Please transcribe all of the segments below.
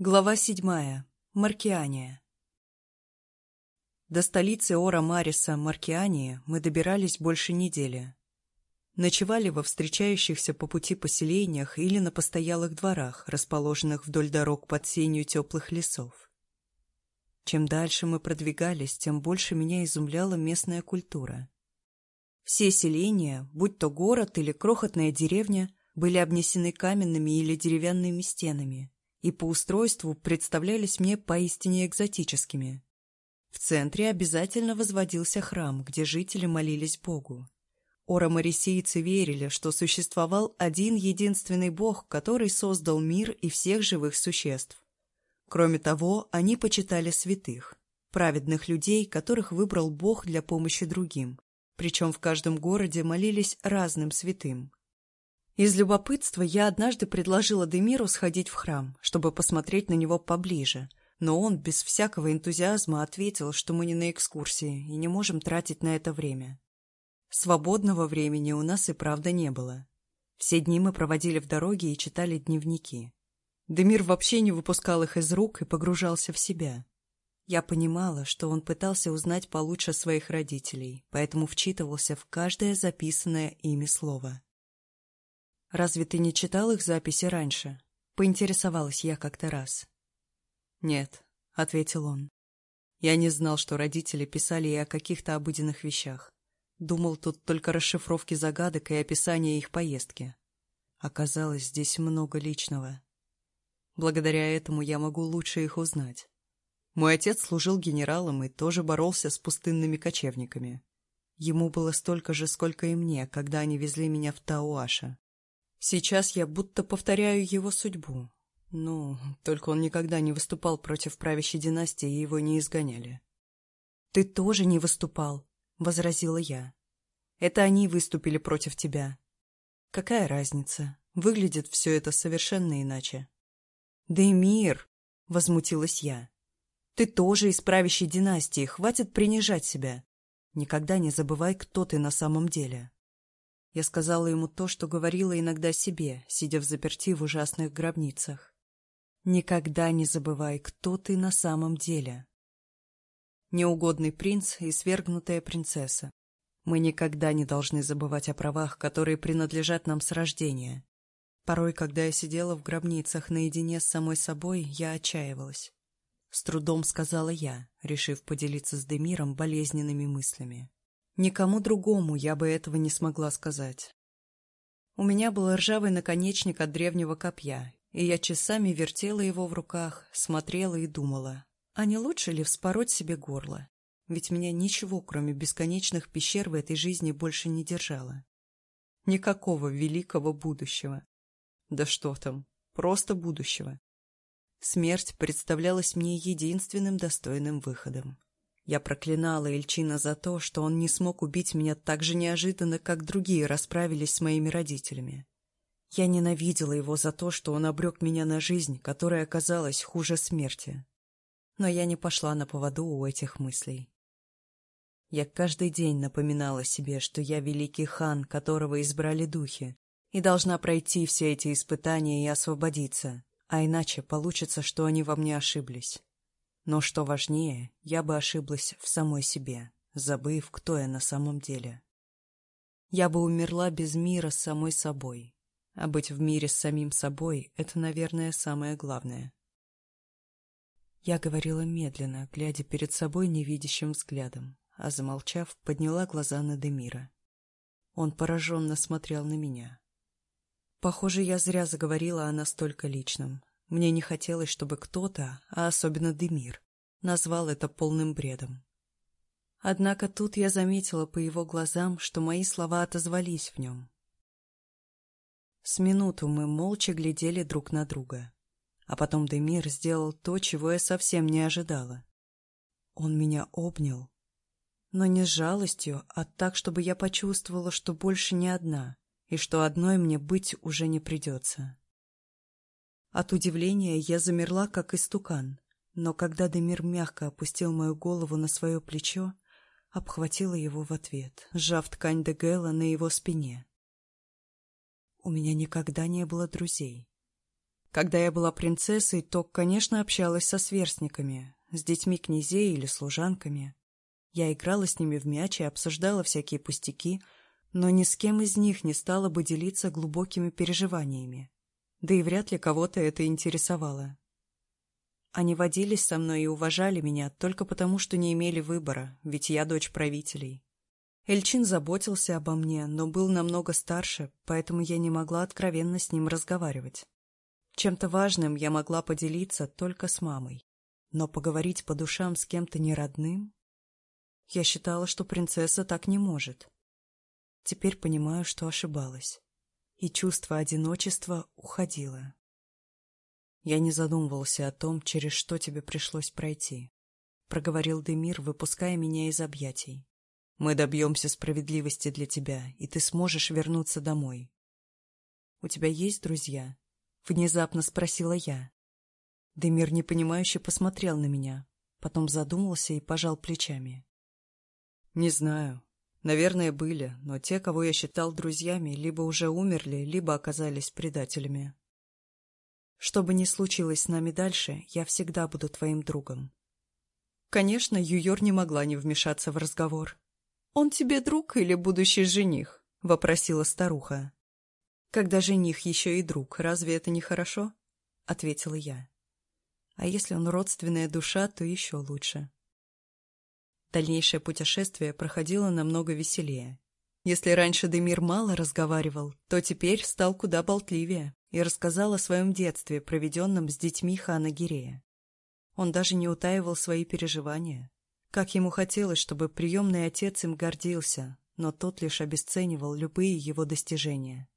Глава седьмая. Маркиания. До столицы Ора Мариса, Маркиании, мы добирались больше недели. Ночевали во встречающихся по пути поселениях или на постоялых дворах, расположенных вдоль дорог под сенью теплых лесов. Чем дальше мы продвигались, тем больше меня изумляла местная культура. Все селения, будь то город или крохотная деревня, были обнесены каменными или деревянными стенами – и по устройству представлялись мне поистине экзотическими. В центре обязательно возводился храм, где жители молились Богу. Оромарисийцы верили, что существовал один единственный Бог, который создал мир и всех живых существ. Кроме того, они почитали святых, праведных людей, которых выбрал Бог для помощи другим, причем в каждом городе молились разным святым. Из любопытства я однажды предложила Демиру сходить в храм, чтобы посмотреть на него поближе, но он без всякого энтузиазма ответил, что мы не на экскурсии и не можем тратить на это время. Свободного времени у нас и правда не было. Все дни мы проводили в дороге и читали дневники. Демир вообще не выпускал их из рук и погружался в себя. Я понимала, что он пытался узнать получше своих родителей, поэтому вчитывался в каждое записанное ими слово. «Разве ты не читал их записи раньше?» — поинтересовалась я как-то раз. «Нет», — ответил он. «Я не знал, что родители писали и о каких-то обыденных вещах. Думал, тут только расшифровки загадок и описание их поездки. Оказалось, здесь много личного. Благодаря этому я могу лучше их узнать. Мой отец служил генералом и тоже боролся с пустынными кочевниками. Ему было столько же, сколько и мне, когда они везли меня в Тауаша. Сейчас я будто повторяю его судьбу. Ну, только он никогда не выступал против правящей династии, и его не изгоняли. «Ты тоже не выступал», — возразила я. «Это они выступили против тебя». «Какая разница? Выглядит все это совершенно иначе». «Да и мир!» — возмутилась я. «Ты тоже из правящей династии, хватит принижать себя. Никогда не забывай, кто ты на самом деле». Я сказала ему то, что говорила иногда себе, сидя в заперти в ужасных гробницах. Никогда не забывай, кто ты на самом деле. Неугодный принц и свергнутая принцесса. Мы никогда не должны забывать о правах, которые принадлежат нам с рождения. Порой, когда я сидела в гробницах наедине с самой собой, я отчаивалась. С трудом сказала я, решив поделиться с Демиром болезненными мыслями. Никому другому я бы этого не смогла сказать. У меня был ржавый наконечник от древнего копья, и я часами вертела его в руках, смотрела и думала, а не лучше ли вспороть себе горло? Ведь меня ничего, кроме бесконечных пещер в этой жизни, больше не держало. Никакого великого будущего. Да что там, просто будущего. Смерть представлялась мне единственным достойным выходом. Я проклинала Эльчина за то, что он не смог убить меня так же неожиданно, как другие расправились с моими родителями. Я ненавидела его за то, что он обрек меня на жизнь, которая оказалась хуже смерти. Но я не пошла на поводу у этих мыслей. Я каждый день напоминала себе, что я великий хан, которого избрали духи, и должна пройти все эти испытания и освободиться, а иначе получится, что они во мне ошиблись. Но что важнее, я бы ошиблась в самой себе, забыв, кто я на самом деле. Я бы умерла без мира с самой собой. А быть в мире с самим собой — это, наверное, самое главное. Я говорила медленно, глядя перед собой невидящим взглядом, а, замолчав, подняла глаза на Демира. Он пораженно смотрел на меня. Похоже, я зря заговорила о настолько личном, мне не хотелось, чтобы кто-то, а особенно Демир, назвал это полным бредом. Однако тут я заметила по его глазам, что мои слова отозвались в нем. С минуту мы молча глядели друг на друга. А потом Демир сделал то, чего я совсем не ожидала. Он меня обнял. Но не с жалостью, а так, чтобы я почувствовала, что больше не одна, и что одной мне быть уже не придется. От удивления я замерла, как истукан, но когда Демир мягко опустил мою голову на свое плечо, обхватила его в ответ, сжав ткань Дегела на его спине. У меня никогда не было друзей. Когда я была принцессой, то, конечно, общалась со сверстниками, с детьми князей или служанками. Я играла с ними в мяч и обсуждала всякие пустяки, но ни с кем из них не стала бы делиться глубокими переживаниями. Да и вряд ли кого-то это интересовало. Они водились со мной и уважали меня только потому, что не имели выбора, ведь я дочь правителей. Эльчин заботился обо мне, но был намного старше, поэтому я не могла откровенно с ним разговаривать. Чем-то важным я могла поделиться только с мамой. Но поговорить по душам с кем-то неродным? Я считала, что принцесса так не может. Теперь понимаю, что ошибалась. И чувство одиночества уходило. Я не задумывался о том, через что тебе пришлось пройти. Проговорил Демир, выпуская меня из объятий. Мы добьемся справедливости для тебя, и ты сможешь вернуться домой. У тебя есть друзья? Внезапно спросила я. Демир непонимающе посмотрел на меня, потом задумался и пожал плечами. Не знаю. Наверное, были, но те, кого я считал друзьями, либо уже умерли, либо оказались предателями. Что бы ни случилось с нами дальше, я всегда буду твоим другом. Конечно, Юйор не могла не вмешаться в разговор. «Он тебе друг или будущий жених?» — вопросила старуха. «Когда жених еще и друг, разве это не хорошо?» — ответила я. «А если он родственная душа, то еще лучше». Дальнейшее путешествие проходило намного веселее. Если раньше Демир мало разговаривал, то теперь стал куда болтливее и рассказал о своем детстве, проведенном с детьми хана Гирея. Он даже не утаивал свои переживания. Как ему хотелось, чтобы приемный отец им гордился, но тот лишь обесценивал любые его достижения.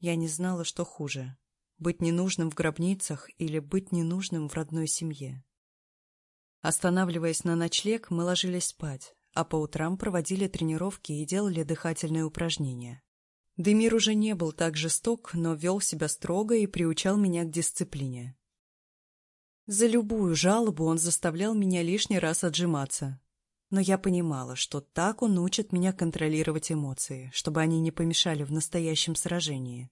Я не знала, что хуже — быть ненужным в гробницах или быть ненужным в родной семье. Останавливаясь на ночлег, мы ложились спать, а по утрам проводили тренировки и делали дыхательные упражнения. Демир уже не был так жесток, но вел себя строго и приучал меня к дисциплине. За любую жалобу он заставлял меня лишний раз отжиматься. Но я понимала, что так он учит меня контролировать эмоции, чтобы они не помешали в настоящем сражении.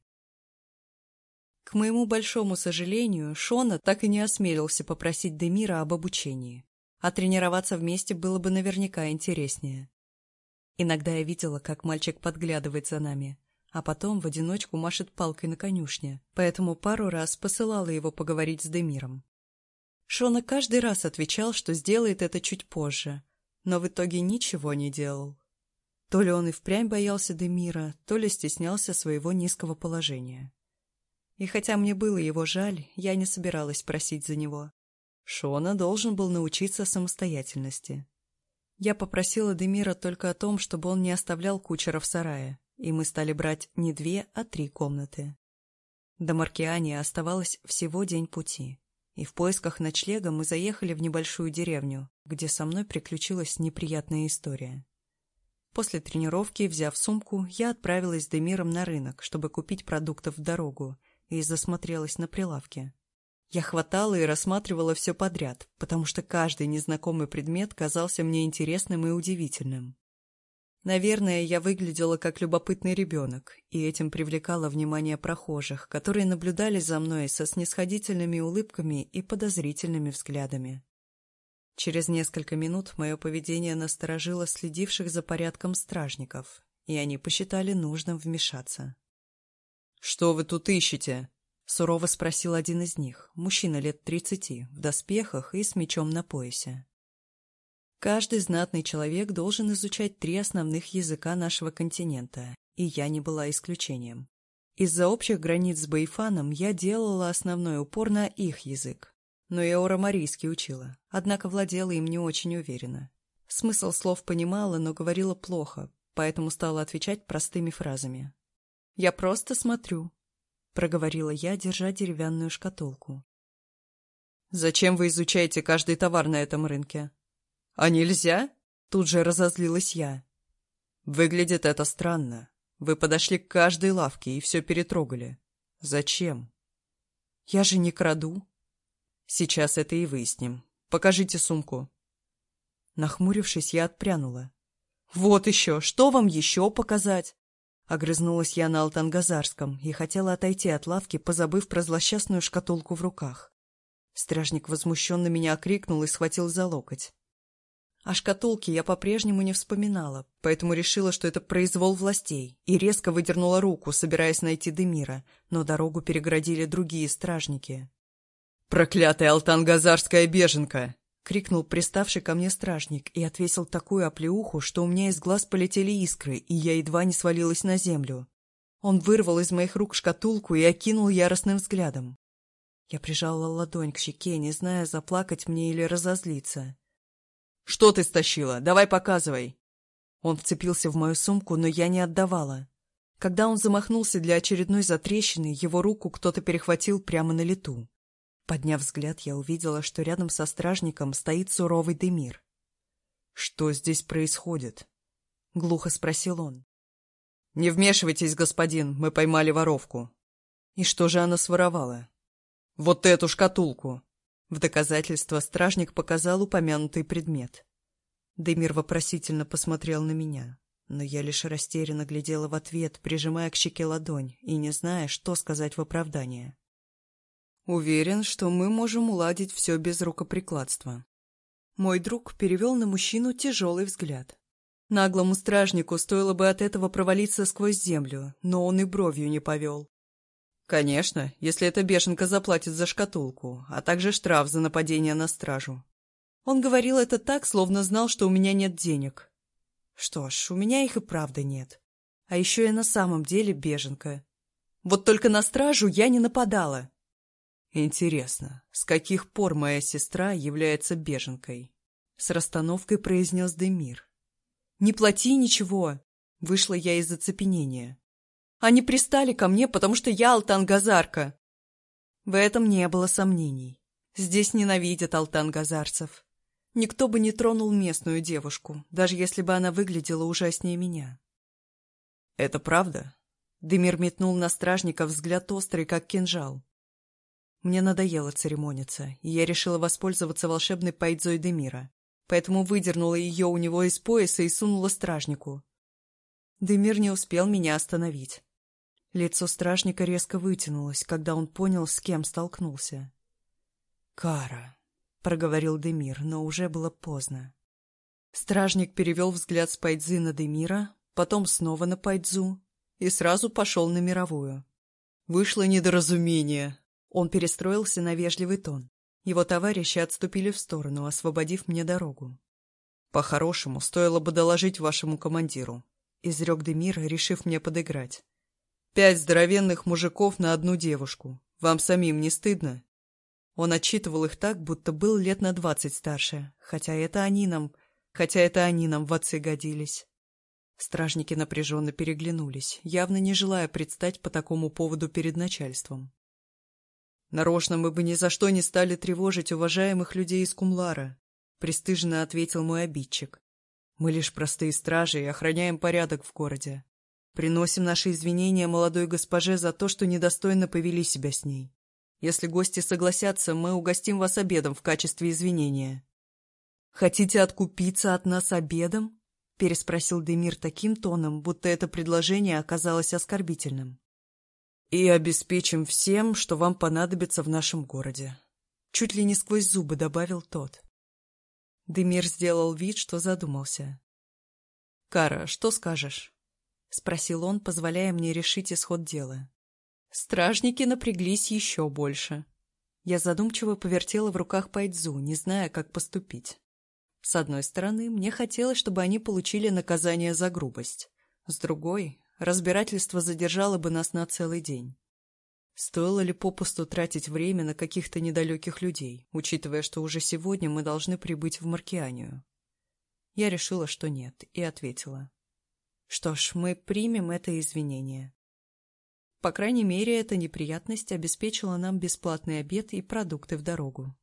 К моему большому сожалению, Шона так и не осмелился попросить Демира об обучении, а тренироваться вместе было бы наверняка интереснее. Иногда я видела, как мальчик подглядывает за нами, а потом в одиночку машет палкой на конюшне, поэтому пару раз посылала его поговорить с Демиром. Шона каждый раз отвечал, что сделает это чуть позже, но в итоге ничего не делал. То ли он и впрямь боялся Демира, то ли стеснялся своего низкого положения. И хотя мне было его жаль, я не собиралась просить за него. Шона должен был научиться самостоятельности. Я попросила Демира только о том, чтобы он не оставлял кучера в сарае, и мы стали брать не две, а три комнаты. До Маркиани оставалось всего день пути, и в поисках ночлега мы заехали в небольшую деревню, где со мной приключилась неприятная история. После тренировки, взяв сумку, я отправилась с Демиром на рынок, чтобы купить продуктов в дорогу, и засмотрелась на прилавке. Я хватала и рассматривала все подряд, потому что каждый незнакомый предмет казался мне интересным и удивительным. Наверное, я выглядела как любопытный ребенок, и этим привлекала внимание прохожих, которые наблюдали за мной со снисходительными улыбками и подозрительными взглядами. Через несколько минут мое поведение насторожило следивших за порядком стражников, и они посчитали нужным вмешаться. «Что вы тут ищете?» — сурово спросил один из них, мужчина лет тридцати, в доспехах и с мечом на поясе. Каждый знатный человек должен изучать три основных языка нашего континента, и я не была исключением. Из-за общих границ с Байфаном я делала основной упор на их язык. Но я урамарийский учила, однако владела им не очень уверенно. Смысл слов понимала, но говорила плохо, поэтому стала отвечать простыми фразами. «Я просто смотрю», — проговорила я, держа деревянную шкатулку. «Зачем вы изучаете каждый товар на этом рынке?» «А нельзя?» — тут же разозлилась я. «Выглядит это странно. Вы подошли к каждой лавке и все перетрогали. Зачем?» «Я же не краду». «Сейчас это и выясним. Покажите сумку». Нахмурившись, я отпрянула. «Вот еще! Что вам еще показать?» Огрызнулась я на Алтангазарском и хотела отойти от лавки, позабыв про злосчастную шкатулку в руках. Стражник возмущенно меня окрикнул и схватил за локоть. О шкатулке я по-прежнему не вспоминала, поэтому решила, что это произвол властей, и резко выдернула руку, собираясь найти Демира, но дорогу переградили другие стражники. «Проклятая алтангазарская беженка!» — крикнул приставший ко мне стражник и отвесил такую оплеуху, что у меня из глаз полетели искры, и я едва не свалилась на землю. Он вырвал из моих рук шкатулку и окинул яростным взглядом. Я прижала ладонь к щеке, не зная, заплакать мне или разозлиться. «Что ты стащила? Давай показывай!» Он вцепился в мою сумку, но я не отдавала. Когда он замахнулся для очередной затрещины, его руку кто-то перехватил прямо на лету. Подняв взгляд, я увидела, что рядом со стражником стоит суровый Демир. «Что здесь происходит?» — глухо спросил он. «Не вмешивайтесь, господин, мы поймали воровку». «И что же она своровала?» «Вот эту шкатулку!» В доказательство стражник показал упомянутый предмет. Демир вопросительно посмотрел на меня, но я лишь растерянно глядела в ответ, прижимая к щеке ладонь и не зная, что сказать в оправдание. Уверен, что мы можем уладить все без рукоприкладства. Мой друг перевел на мужчину тяжелый взгляд. Наглому стражнику стоило бы от этого провалиться сквозь землю, но он и бровью не повел. Конечно, если эта бешенка заплатит за шкатулку, а также штраф за нападение на стражу. Он говорил это так, словно знал, что у меня нет денег. Что ж, у меня их и правда нет. А еще я на самом деле беженка. Вот только на стражу я не нападала. Интересно, с каких пор моя сестра является беженкой? С расстановкой произнес Демир. Не плати ничего. Вышла я из оцепенения. Они пристали ко мне, потому что я Алтан-Газарка. В этом не было сомнений. Здесь ненавидят Алтан-Газарцев. Никто бы не тронул местную девушку, даже если бы она выглядела ужаснее меня. «Это правда?» Демир метнул на стражника взгляд острый, как кинжал. Мне надоело церемониться, и я решила воспользоваться волшебной пайдзой Демира, поэтому выдернула ее у него из пояса и сунула стражнику. Демир не успел меня остановить. Лицо стражника резко вытянулось, когда он понял, с кем столкнулся. «Кара», — проговорил Демир, но уже было поздно. Стражник перевел взгляд с Пайдзы на Демира, потом снова на Пайдзу и сразу пошел на мировую. Вышло недоразумение, он перестроился на вежливый тон. Его товарищи отступили в сторону, освободив мне дорогу. «По-хорошему, стоило бы доложить вашему командиру», — изрек Демир, решив мне подыграть. «Пять здоровенных мужиков на одну девушку. Вам самим не стыдно?» Он отчитывал их так, будто был лет на двадцать старше, хотя это они нам... хотя это они нам в отцы годились. Стражники напряженно переглянулись, явно не желая предстать по такому поводу перед начальством. Нарочно мы бы ни за что не стали тревожить уважаемых людей из Кумлара, пристыженно ответил мой обидчик. Мы лишь простые стражи и охраняем порядок в городе. Приносим наши извинения молодой госпоже за то, что недостойно повели себя с ней. Если гости согласятся, мы угостим вас обедом в качестве извинения. Хотите откупиться от нас обедом? переспросил Демир таким тоном, будто это предложение оказалось оскорбительным и обеспечим всем, что вам понадобится в нашем городе. Чуть ли не сквозь зубы добавил тот. Демир сделал вид, что задумался. «Кара, что скажешь?» — спросил он, позволяя мне решить исход дела. Стражники напряглись еще больше. Я задумчиво повертела в руках Пайдзу, не зная, как поступить. С одной стороны, мне хотелось, чтобы они получили наказание за грубость. С другой, разбирательство задержало бы нас на целый день. Стоило ли попусту тратить время на каких-то недалеких людей, учитывая, что уже сегодня мы должны прибыть в Маркианию? Я решила, что нет, и ответила. Что ж, мы примем это извинение. По крайней мере, эта неприятность обеспечила нам бесплатный обед и продукты в дорогу.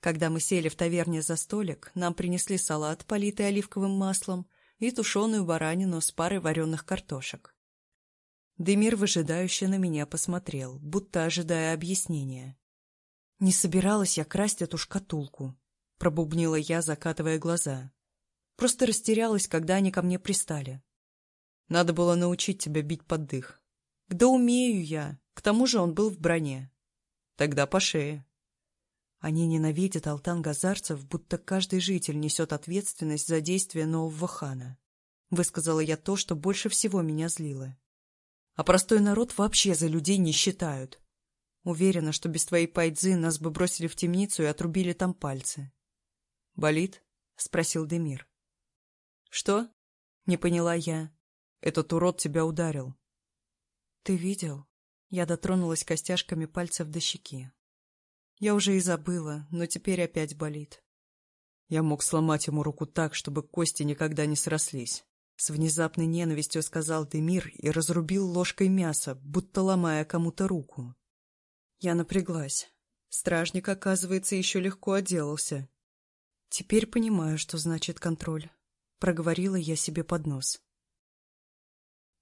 Когда мы сели в таверне за столик, нам принесли салат, политый оливковым маслом, и тушеную баранину с парой вареных картошек. Демир выжидающе на меня посмотрел, будто ожидая объяснения. «Не собиралась я красть эту шкатулку», — пробубнила я, закатывая глаза. «Просто растерялась, когда они ко мне пристали». Надо было научить тебя бить под дых. Да умею я. К тому же он был в броне. Тогда по шее. Они ненавидят алтан-газарцев, будто каждый житель несет ответственность за действия нового хана. Высказала я то, что больше всего меня злило. А простой народ вообще за людей не считают. Уверена, что без твоей пайдзы нас бы бросили в темницу и отрубили там пальцы. «Болит?» — спросил Демир. «Что?» — не поняла я. «Этот урод тебя ударил». «Ты видел?» Я дотронулась костяшками пальцев до щеки. Я уже и забыла, но теперь опять болит. Я мог сломать ему руку так, чтобы кости никогда не срослись. С внезапной ненавистью сказал Демир и разрубил ложкой мясо, будто ломая кому-то руку. Я напряглась. Стражник, оказывается, еще легко отделался. Теперь понимаю, что значит контроль. Проговорила я себе под нос.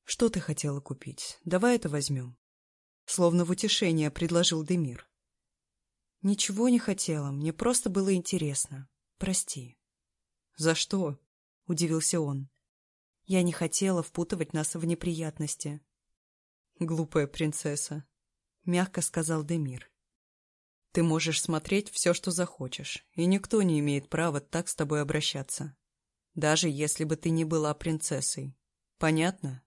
Что ты хотела купить? Давай это возьмем. Словно в утешение предложил Демир. Ничего не хотела, мне просто было интересно. Прости. За что? Удивился он. Я не хотела впутывать нас в неприятности. Глупая принцесса, мягко сказал Демир. Ты можешь смотреть все, что захочешь, и никто не имеет права так с тобой обращаться. Даже если бы ты не была принцессой. Понятно?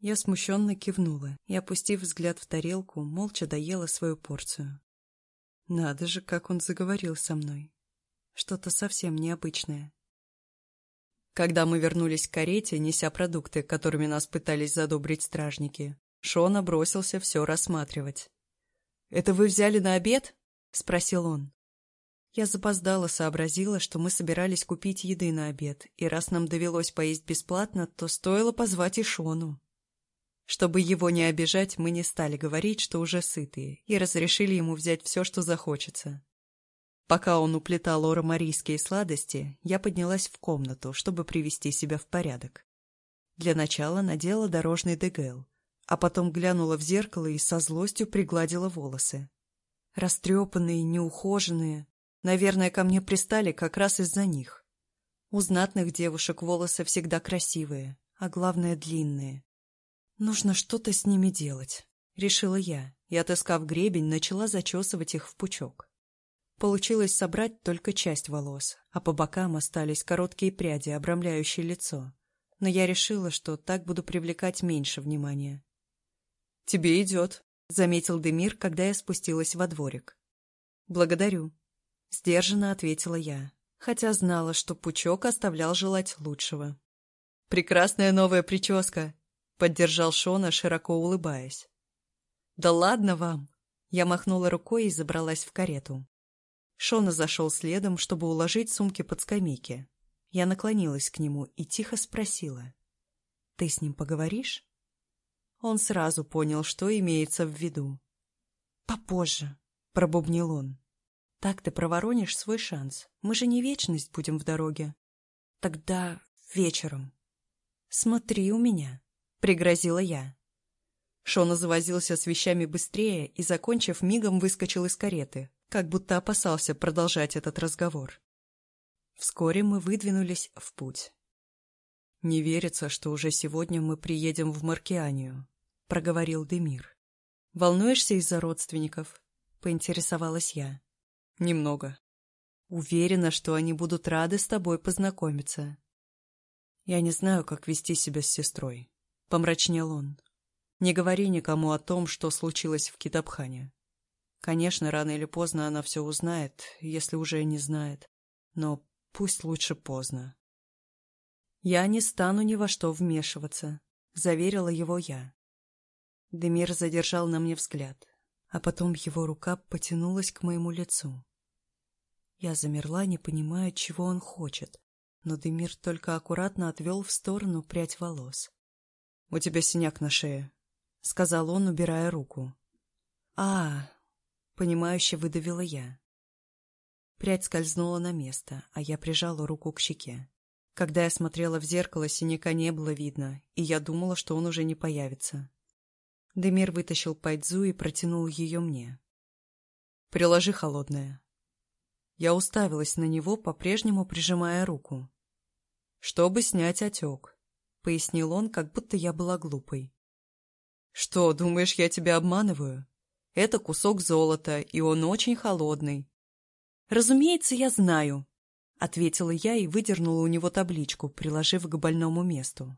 Я смущенно кивнула и, опустив взгляд в тарелку, молча доела свою порцию. Надо же, как он заговорил со мной. Что-то совсем необычное. Когда мы вернулись к карете, неся продукты, которыми нас пытались задобрить стражники, Шона бросился все рассматривать. «Это вы взяли на обед?» — спросил он. Я запоздала, сообразила, что мы собирались купить еды на обед, и раз нам довелось поесть бесплатно, то стоило позвать и Шону. Чтобы его не обижать, мы не стали говорить, что уже сытые, и разрешили ему взять все, что захочется. Пока он уплетал оромарийские сладости, я поднялась в комнату, чтобы привести себя в порядок. Для начала надела дорожный дегел, а потом глянула в зеркало и со злостью пригладила волосы. Растрепанные, неухоженные, наверное, ко мне пристали как раз из-за них. У знатных девушек волосы всегда красивые, а главное длинные, Нужно что-то с ними делать, решила я, и, отыскав гребень, начала зачесывать их в пучок. Получилось собрать только часть волос, а по бокам остались короткие пряди, обрамляющие лицо. Но я решила, что так буду привлекать меньше внимания. «Тебе идет», — заметил Демир, когда я спустилась во дворик. «Благодарю», — сдержанно ответила я, хотя знала, что пучок оставлял желать лучшего. «Прекрасная новая прическа!» — поддержал Шона, широко улыбаясь. «Да ладно вам!» Я махнула рукой и забралась в карету. Шона зашел следом, чтобы уложить сумки под скамейки. Я наклонилась к нему и тихо спросила. «Ты с ним поговоришь?» Он сразу понял, что имеется в виду. «Попозже», — пробубнил он. «Так ты проворонишь свой шанс. Мы же не вечность будем в дороге. Тогда вечером. Смотри у меня» пригрозила я. Шона завозился с вещами быстрее и, закончив, мигом выскочил из кареты, как будто опасался продолжать этот разговор. Вскоре мы выдвинулись в путь. «Не верится, что уже сегодня мы приедем в Маркианию», — проговорил Демир. «Волнуешься из-за родственников?» — поинтересовалась я. «Немного. Уверена, что они будут рады с тобой познакомиться. Я не знаю, как вести себя с сестрой. — помрачнел он. «Не говори никому о том, что случилось в Китабхане. Конечно, рано или поздно она все узнает, если уже не знает. Но пусть лучше поздно». «Я не стану ни во что вмешиваться», — заверила его я. Демир задержал на мне взгляд, а потом его рука потянулась к моему лицу. Я замерла, не понимая, чего он хочет, но Демир только аккуратно отвел в сторону прядь волос. «У тебя синяк на шее», — сказал он, убирая руку. «А, — понимающе выдавила я. Прядь скользнула на место, а я прижала руку к щеке. Когда я смотрела в зеркало, синяка не было видно, и я думала, что он уже не появится. Демир вытащил пайдзу и протянул ее мне. «Приложи холодное». Я уставилась на него, по-прежнему прижимая руку. «Чтобы снять отек», — пояснил он, как будто я была глупой. «Что, думаешь, я тебя обманываю? Это кусок золота, и он очень холодный». «Разумеется, я знаю», — ответила я и выдернула у него табличку, приложив к больному месту.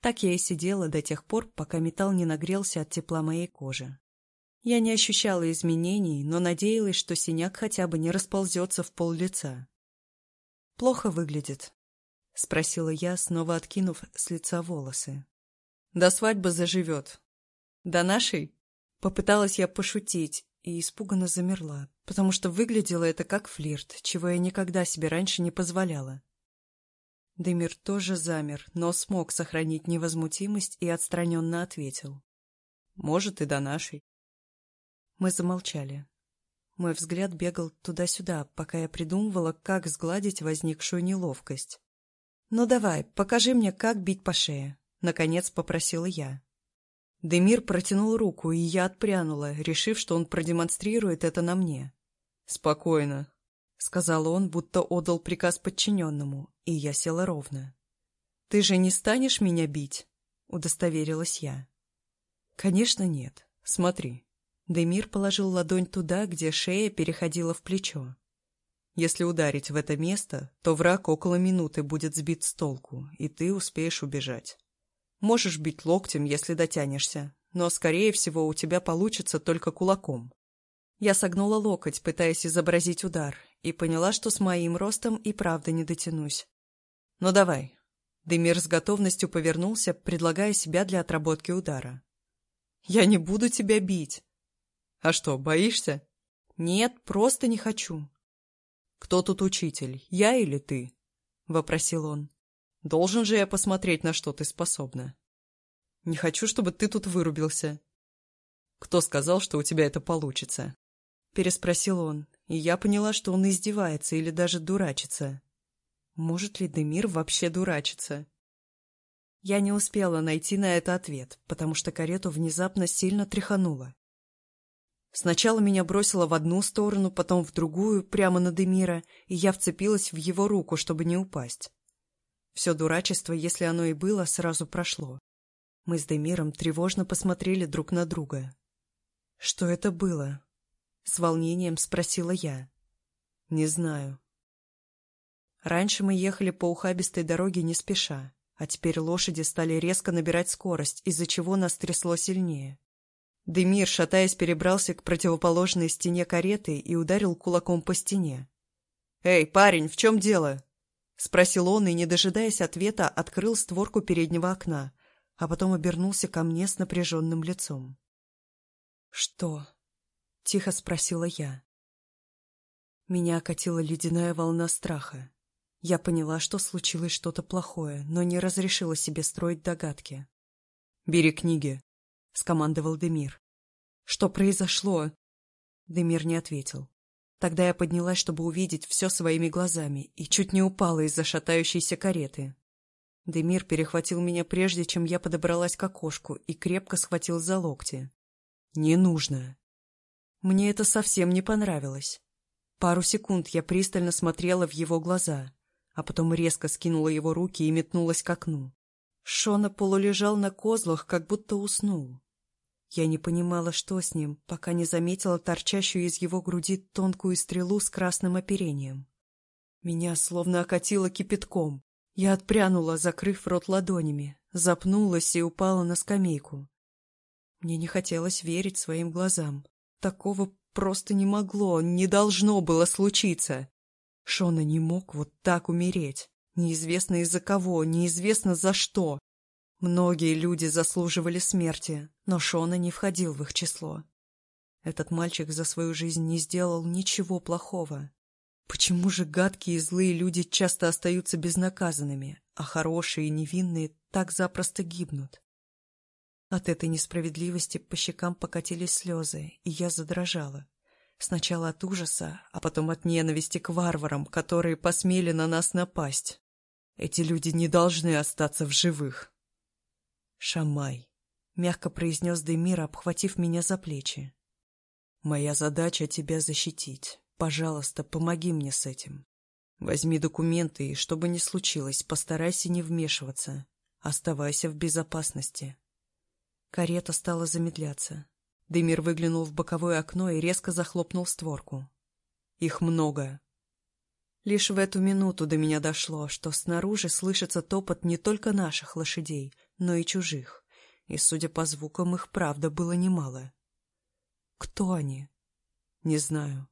Так я и сидела до тех пор, пока металл не нагрелся от тепла моей кожи. Я не ощущала изменений, но надеялась, что синяк хотя бы не расползется в пол лица. «Плохо выглядит», — спросила я, снова откинув с лица волосы. До свадьбы заживет. До нашей? Попыталась я пошутить и испуганно замерла, потому что выглядело это как флирт, чего я никогда себе раньше не позволяла. Демир тоже замер, но смог сохранить невозмутимость и отстраненно ответил. «Может, и до нашей». Мы замолчали. Мой взгляд бегал туда-сюда, пока я придумывала, как сгладить возникшую неловкость. «Ну давай, покажи мне, как бить по шее», Наконец попросила я. Демир протянул руку, и я отпрянула, решив, что он продемонстрирует это на мне. «Спокойно», — сказал он, будто отдал приказ подчиненному, и я села ровно. «Ты же не станешь меня бить?» — удостоверилась я. «Конечно нет. Смотри». Демир положил ладонь туда, где шея переходила в плечо. Если ударить в это место, то враг около минуты будет сбит с толку, и ты успеешь убежать. Можешь бить локтем, если дотянешься, но, скорее всего, у тебя получится только кулаком. Я согнула локоть, пытаясь изобразить удар, и поняла, что с моим ростом и правда не дотянусь. «Ну давай». Демир с готовностью повернулся, предлагая себя для отработки удара. «Я не буду тебя бить». «А что, боишься?» «Нет, просто не хочу». «Кто тут учитель, я или ты?» — вопросил он. Должен же я посмотреть, на что ты способна. Не хочу, чтобы ты тут вырубился. Кто сказал, что у тебя это получится? Переспросил он, и я поняла, что он издевается или даже дурачится. Может ли Демир вообще дурачиться? Я не успела найти на это ответ, потому что карету внезапно сильно тряхануло. Сначала меня бросило в одну сторону, потом в другую, прямо на Демира, и я вцепилась в его руку, чтобы не упасть. Все дурачество, если оно и было, сразу прошло. Мы с Демиром тревожно посмотрели друг на друга. «Что это было?» — с волнением спросила я. «Не знаю». Раньше мы ехали по ухабистой дороге не спеша, а теперь лошади стали резко набирать скорость, из-за чего нас трясло сильнее. Демир, шатаясь, перебрался к противоположной стене кареты и ударил кулаком по стене. «Эй, парень, в чем дело?» — спросил он и, не дожидаясь ответа, открыл створку переднего окна, а потом обернулся ко мне с напряженным лицом. «Что?» — тихо спросила я. Меня окатила ледяная волна страха. Я поняла, что случилось что-то плохое, но не разрешила себе строить догадки. «Бери книги», — скомандовал Демир. «Что произошло?» Демир не ответил. Тогда я поднялась, чтобы увидеть все своими глазами, и чуть не упала из-за шатающейся кареты. Демир перехватил меня прежде, чем я подобралась к окошку, и крепко схватил за локти. «Не нужно». Мне это совсем не понравилось. Пару секунд я пристально смотрела в его глаза, а потом резко скинула его руки и метнулась к окну. Шона полулежал на козлах, как будто уснул. Я не понимала, что с ним, пока не заметила торчащую из его груди тонкую стрелу с красным оперением. Меня словно окатило кипятком. Я отпрянула, закрыв рот ладонями, запнулась и упала на скамейку. Мне не хотелось верить своим глазам. Такого просто не могло, не должно было случиться. Шона не мог вот так умереть. Неизвестно из-за кого, неизвестно за что. Многие люди заслуживали смерти, но Шона не входил в их число. Этот мальчик за свою жизнь не сделал ничего плохого. Почему же гадкие и злые люди часто остаются безнаказанными, а хорошие и невинные так запросто гибнут? От этой несправедливости по щекам покатились слезы, и я задрожала. Сначала от ужаса, а потом от ненависти к варварам, которые посмели на нас напасть. Эти люди не должны остаться в живых. «Шамай», — мягко произнес Демир, обхватив меня за плечи. «Моя задача — тебя защитить. Пожалуйста, помоги мне с этим. Возьми документы и, что бы ни случилось, постарайся не вмешиваться. Оставайся в безопасности. Карета стала замедляться. Демир выглянул в боковое окно и резко захлопнул створку. Их много. Лишь в эту минуту до меня дошло, что снаружи слышится топот не только наших лошадей, но и чужих, и, судя по звукам, их правда было немало. Кто они? Не знаю.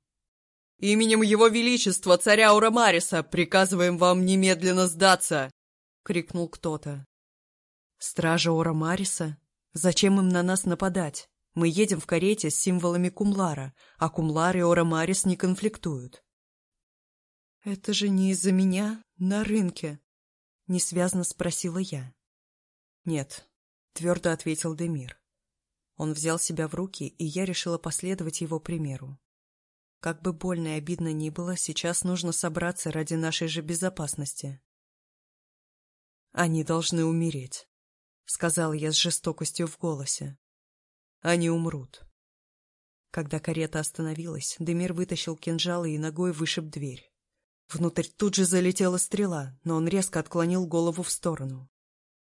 «Именем Его Величества, царя Урамариса, приказываем вам немедленно сдаться!» — крикнул кто-то. «Стража Урамариса? Зачем им на нас нападать? Мы едем в карете с символами Кумлара, а Кумлар и Урамарис не конфликтуют». «Это же не из-за меня на рынке?» — несвязно спросила я. «Нет», — твердо ответил Демир. Он взял себя в руки, и я решила последовать его примеру. Как бы больно и обидно ни было, сейчас нужно собраться ради нашей же безопасности. «Они должны умереть», — сказал я с жестокостью в голосе. «Они умрут». Когда карета остановилась, Демир вытащил кинжал и ногой вышиб дверь. Внутрь тут же залетела стрела, но он резко отклонил голову в сторону.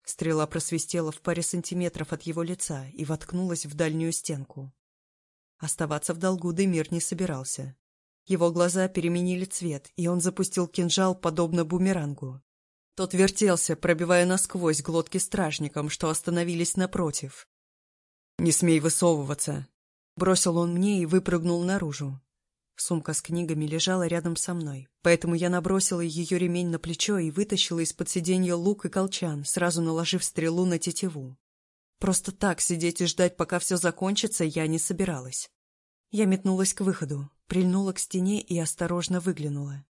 Стрела просвистела в паре сантиметров от его лица и воткнулась в дальнюю стенку. Оставаться в долгу Демир не собирался. Его глаза переменили цвет, и он запустил кинжал, подобно бумерангу. Тот вертелся, пробивая насквозь глотки стражникам, что остановились напротив. «Не смей высовываться!» Бросил он мне и выпрыгнул наружу. Сумка с книгами лежала рядом со мной, поэтому я набросила ее ремень на плечо и вытащила из-под сиденья лук и колчан, сразу наложив стрелу на тетиву. Просто так сидеть и ждать, пока все закончится, я не собиралась. Я метнулась к выходу, прильнула к стене и осторожно выглянула.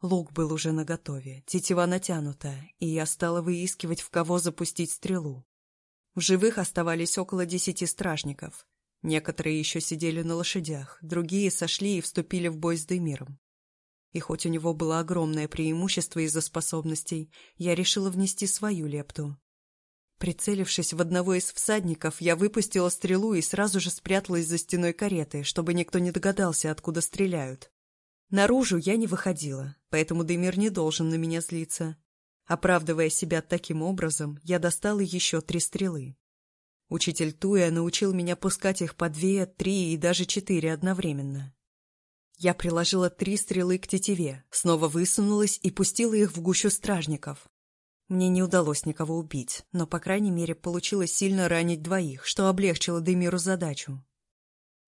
Лук был уже наготове, тетива натянута, и я стала выискивать, в кого запустить стрелу. В живых оставались около десяти стражников. Некоторые еще сидели на лошадях, другие сошли и вступили в бой с Демиром. И хоть у него было огромное преимущество из-за способностей, я решила внести свою лепту. Прицелившись в одного из всадников, я выпустила стрелу и сразу же спряталась за стеной кареты, чтобы никто не догадался, откуда стреляют. Наружу я не выходила, поэтому Демир не должен на меня злиться. Оправдывая себя таким образом, я достала еще три стрелы. Учитель Туя научил меня пускать их по две, три и даже четыре одновременно. Я приложила три стрелы к тетиве, снова высунулась и пустила их в гущу стражников. Мне не удалось никого убить, но, по крайней мере, получилось сильно ранить двоих, что облегчило Демиру задачу.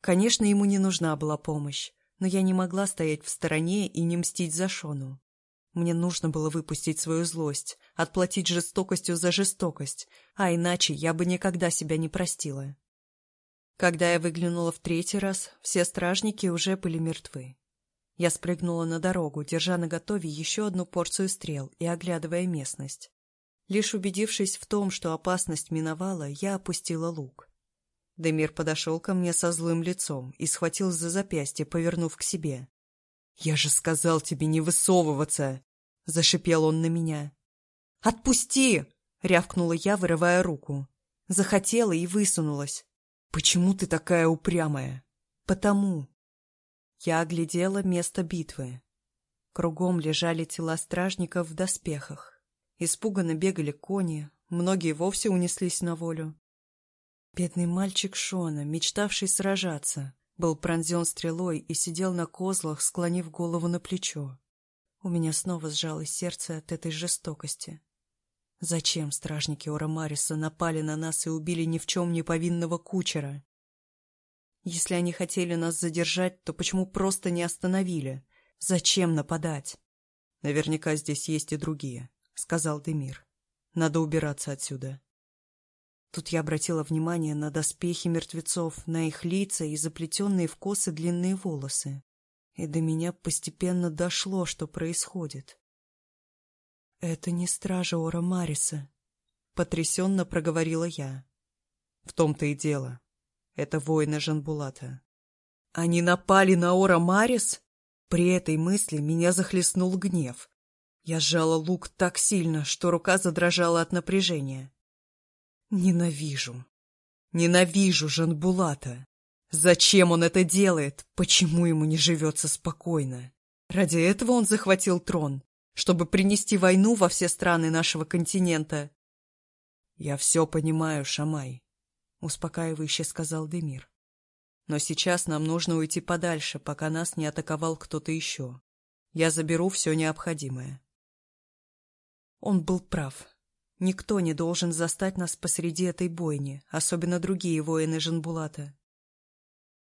Конечно, ему не нужна была помощь, но я не могла стоять в стороне и не мстить за Шону. Мне нужно было выпустить свою злость, отплатить жестокостью за жестокость, а иначе я бы никогда себя не простила. Когда я выглянула в третий раз, все стражники уже были мертвы. Я спрыгнула на дорогу, держа наготове еще одну порцию стрел и оглядывая местность. Лишь убедившись в том, что опасность миновала, я опустила лук. Демир подошел ко мне со злым лицом и схватил за запястье, повернув к себе. «Я же сказал тебе не высовываться!» — зашипел он на меня. «Отпусти!» — рявкнула я, вырывая руку. Захотела и высунулась. «Почему ты такая упрямая?» «Потому». Я оглядела место битвы. Кругом лежали тела стражников в доспехах. Испуганно бегали кони, многие вовсе унеслись на волю. Бедный мальчик Шона, мечтавший сражаться, был пронзен стрелой и сидел на козлах, склонив голову на плечо. У меня снова сжалось сердце от этой жестокости. Зачем стражники Орамариса напали на нас и убили ни в чем не повинного кучера? Если они хотели нас задержать, то почему просто не остановили? Зачем нападать? Наверняка здесь есть и другие, — сказал Демир. Надо убираться отсюда. Тут я обратила внимание на доспехи мертвецов, на их лица и заплетенные в косы длинные волосы. И до меня постепенно дошло, что происходит. «Это не стража Ора Мариса», — потрясенно проговорила я. «В том-то и дело. Это воины Жанбулата». «Они напали на Ора Марис?» При этой мысли меня захлестнул гнев. Я сжала лук так сильно, что рука задрожала от напряжения. Ненавижу. Ненавижу Жанбулата. Зачем он это делает? Почему ему не живется спокойно? Ради этого он захватил трон, чтобы принести войну во все страны нашего континента. «Я все понимаю, Шамай», — успокаивающе сказал Демир. «Но сейчас нам нужно уйти подальше, пока нас не атаковал кто-то еще. Я заберу все необходимое». Он был прав. Никто не должен застать нас посреди этой бойни, особенно другие воины Жанбулата.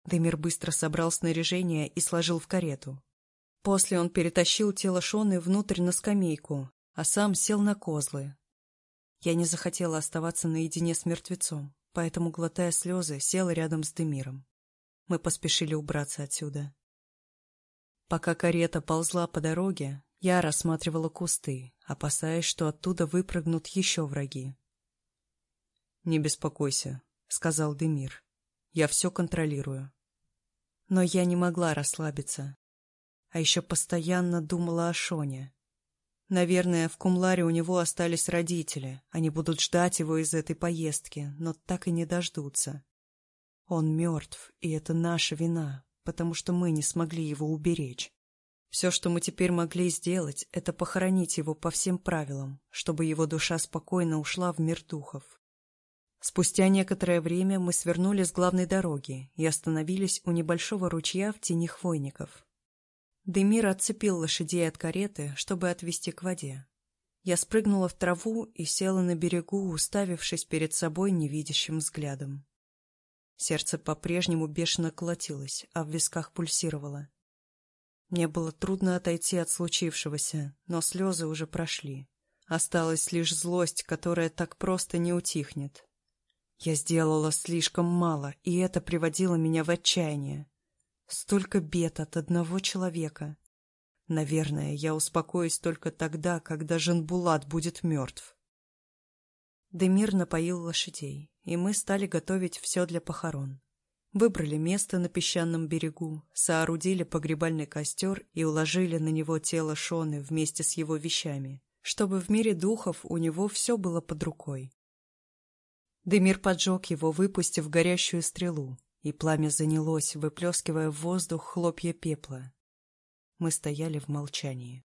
Демир быстро собрал снаряжение и сложил в карету. После он перетащил тело Шоны внутрь на скамейку, а сам сел на козлы. Я не захотела оставаться наедине с мертвецом, поэтому, глотая слезы, села рядом с Демиром. Мы поспешили убраться отсюда. Пока карета ползла по дороге, я рассматривала кусты, опасаясь, что оттуда выпрыгнут еще враги. «Не беспокойся», — сказал Демир. «Я все контролирую». Но я не могла расслабиться. А еще постоянно думала о Шоне. Наверное, в Кумларе у него остались родители. Они будут ждать его из этой поездки, но так и не дождутся. Он мертв, и это наша вина, потому что мы не смогли его уберечь. Все, что мы теперь могли сделать, это похоронить его по всем правилам, чтобы его душа спокойно ушла в мир духов. Спустя некоторое время мы свернули с главной дороги и остановились у небольшого ручья в тени хвойников. Демир отцепил лошадей от кареты, чтобы отвезти к воде. Я спрыгнула в траву и села на берегу, уставившись перед собой невидящим взглядом. Сердце по-прежнему бешено колотилось, а в висках пульсировало. Мне было трудно отойти от случившегося, но слезы уже прошли. Осталась лишь злость, которая так просто не утихнет. Я сделала слишком мало, и это приводило меня в отчаяние. Столько бед от одного человека. Наверное, я успокоюсь только тогда, когда Жанбулат будет мертв. Демир напоил лошадей, и мы стали готовить все для похорон. Выбрали место на песчаном берегу, соорудили погребальный костер и уложили на него тело Шоны вместе с его вещами, чтобы в мире духов у него все было под рукой. Демир поджег его, выпустив горящую стрелу, и пламя занялось, выплескивая в воздух хлопья пепла. Мы стояли в молчании.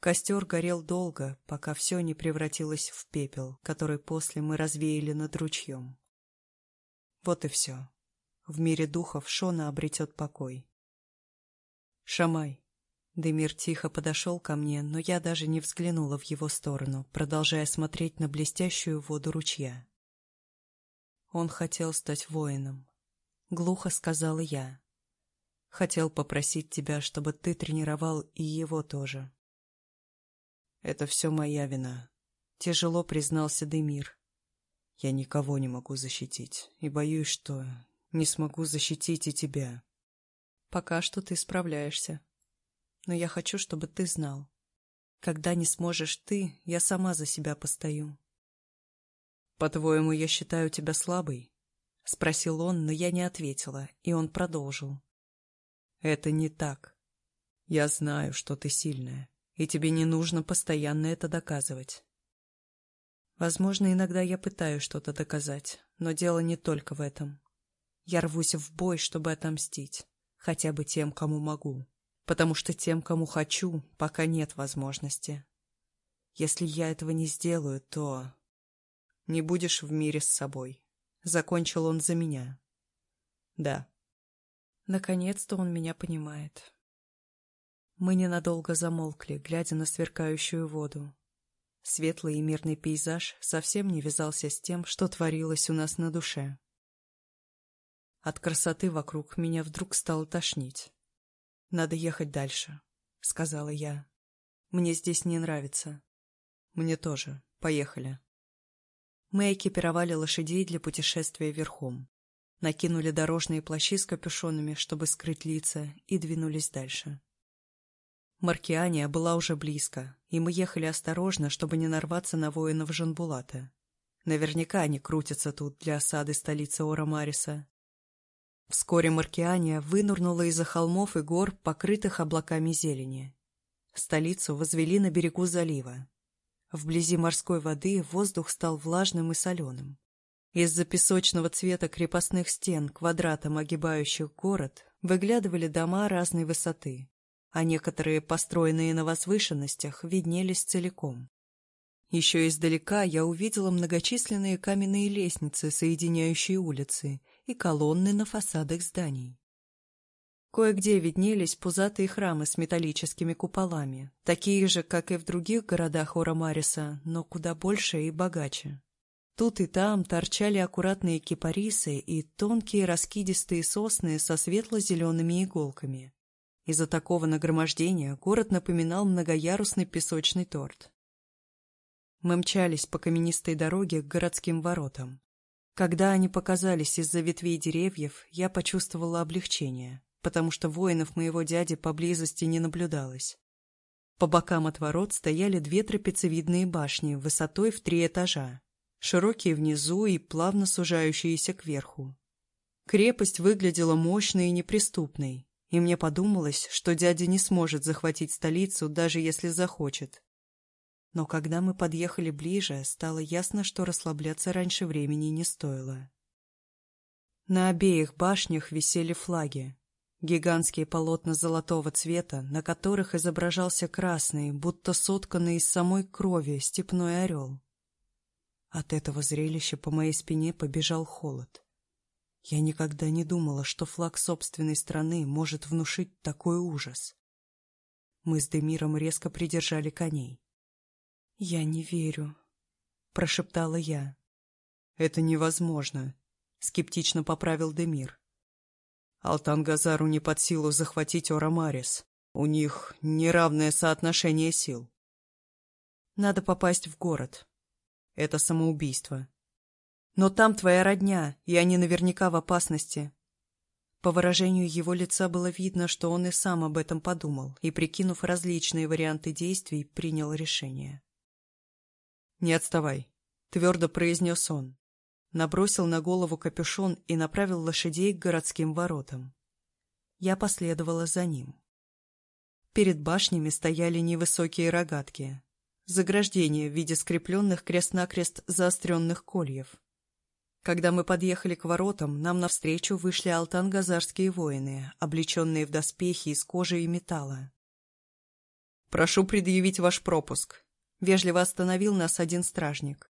Костер горел долго, пока все не превратилось в пепел, который после мы развеяли над ручьем. Вот и все. В мире духов Шона обретет покой. «Шамай!» Демир тихо подошел ко мне, но я даже не взглянула в его сторону, продолжая смотреть на блестящую воду ручья. Он хотел стать воином. Глухо сказала я. Хотел попросить тебя, чтобы ты тренировал и его тоже. Это все моя вина. Тяжело признался Демир. Я никого не могу защитить, и боюсь, что не смогу защитить и тебя. Пока что ты справляешься. Но я хочу, чтобы ты знал. Когда не сможешь ты, я сама за себя постою. По-твоему, я считаю тебя слабой? Спросил он, но я не ответила, и он продолжил. Это не так. Я знаю, что ты сильная, и тебе не нужно постоянно это доказывать. Возможно, иногда я пытаюсь что-то доказать, но дело не только в этом. Я рвусь в бой, чтобы отомстить. Хотя бы тем, кому могу. Потому что тем, кому хочу, пока нет возможности. Если я этого не сделаю, то... Не будешь в мире с собой. Закончил он за меня. Да. Наконец-то он меня понимает. Мы ненадолго замолкли, глядя на сверкающую воду. Светлый и мирный пейзаж совсем не вязался с тем, что творилось у нас на душе. От красоты вокруг меня вдруг стало тошнить. «Надо ехать дальше», — сказала я. «Мне здесь не нравится». «Мне тоже. Поехали». Мы экипировали лошадей для путешествия верхом. Накинули дорожные плащи с капюшонами, чтобы скрыть лица, и двинулись дальше. Маркиания была уже близко, и мы ехали осторожно, чтобы не нарваться на воинов Жанбулата. Наверняка они крутятся тут для осады столицы Ора-Мариса. Вскоре Маркиания вынурнула из-за холмов и гор, покрытых облаками зелени. Столицу возвели на берегу залива. Вблизи морской воды воздух стал влажным и соленым. Из-за песочного цвета крепостных стен, квадратом огибающих город, выглядывали дома разной высоты, а некоторые, построенные на возвышенностях, виднелись целиком. Еще издалека я увидела многочисленные каменные лестницы, соединяющие улицы, и колонны на фасадах зданий. Кое-где виднелись пузатые храмы с металлическими куполами, такие же, как и в других городах Орамариса, но куда больше и богаче. Тут и там торчали аккуратные кипарисы и тонкие раскидистые сосны со светло-зелеными иголками. Из-за такого нагромождения город напоминал многоярусный песочный торт. Мы мчались по каменистой дороге к городским воротам. Когда они показались из-за ветвей деревьев, я почувствовала облегчение потому что воинов моего дяди поблизости не наблюдалось. По бокам от ворот стояли две трапециевидные башни высотой в три этажа, широкие внизу и плавно сужающиеся кверху. Крепость выглядела мощной и неприступной, и мне подумалось, что дядя не сможет захватить столицу, даже если захочет. Но когда мы подъехали ближе, стало ясно, что расслабляться раньше времени не стоило. На обеих башнях висели флаги, Гигантские полотна золотого цвета, на которых изображался красный, будто сотканный из самой крови, степной орел. От этого зрелища по моей спине побежал холод. Я никогда не думала, что флаг собственной страны может внушить такой ужас. Мы с Демиром резко придержали коней. «Я не верю», — прошептала я. «Это невозможно», — скептично поправил Демир. Алтангазару не под силу захватить Орамарис. У них неравное соотношение сил. Надо попасть в город. Это самоубийство. Но там твоя родня, и они наверняка в опасности. По выражению его лица было видно, что он и сам об этом подумал, и, прикинув различные варианты действий, принял решение. «Не отставай», — твердо произнес он набросил на голову капюшон и направил лошадей к городским воротам. Я последовала за ним. Перед башнями стояли невысокие рогатки, заграждения в виде скрепленных крест-накрест заостренных кольев. Когда мы подъехали к воротам, нам навстречу вышли алтангазарские воины, облеченные в доспехи из кожи и металла. «Прошу предъявить ваш пропуск», — вежливо остановил нас один стражник.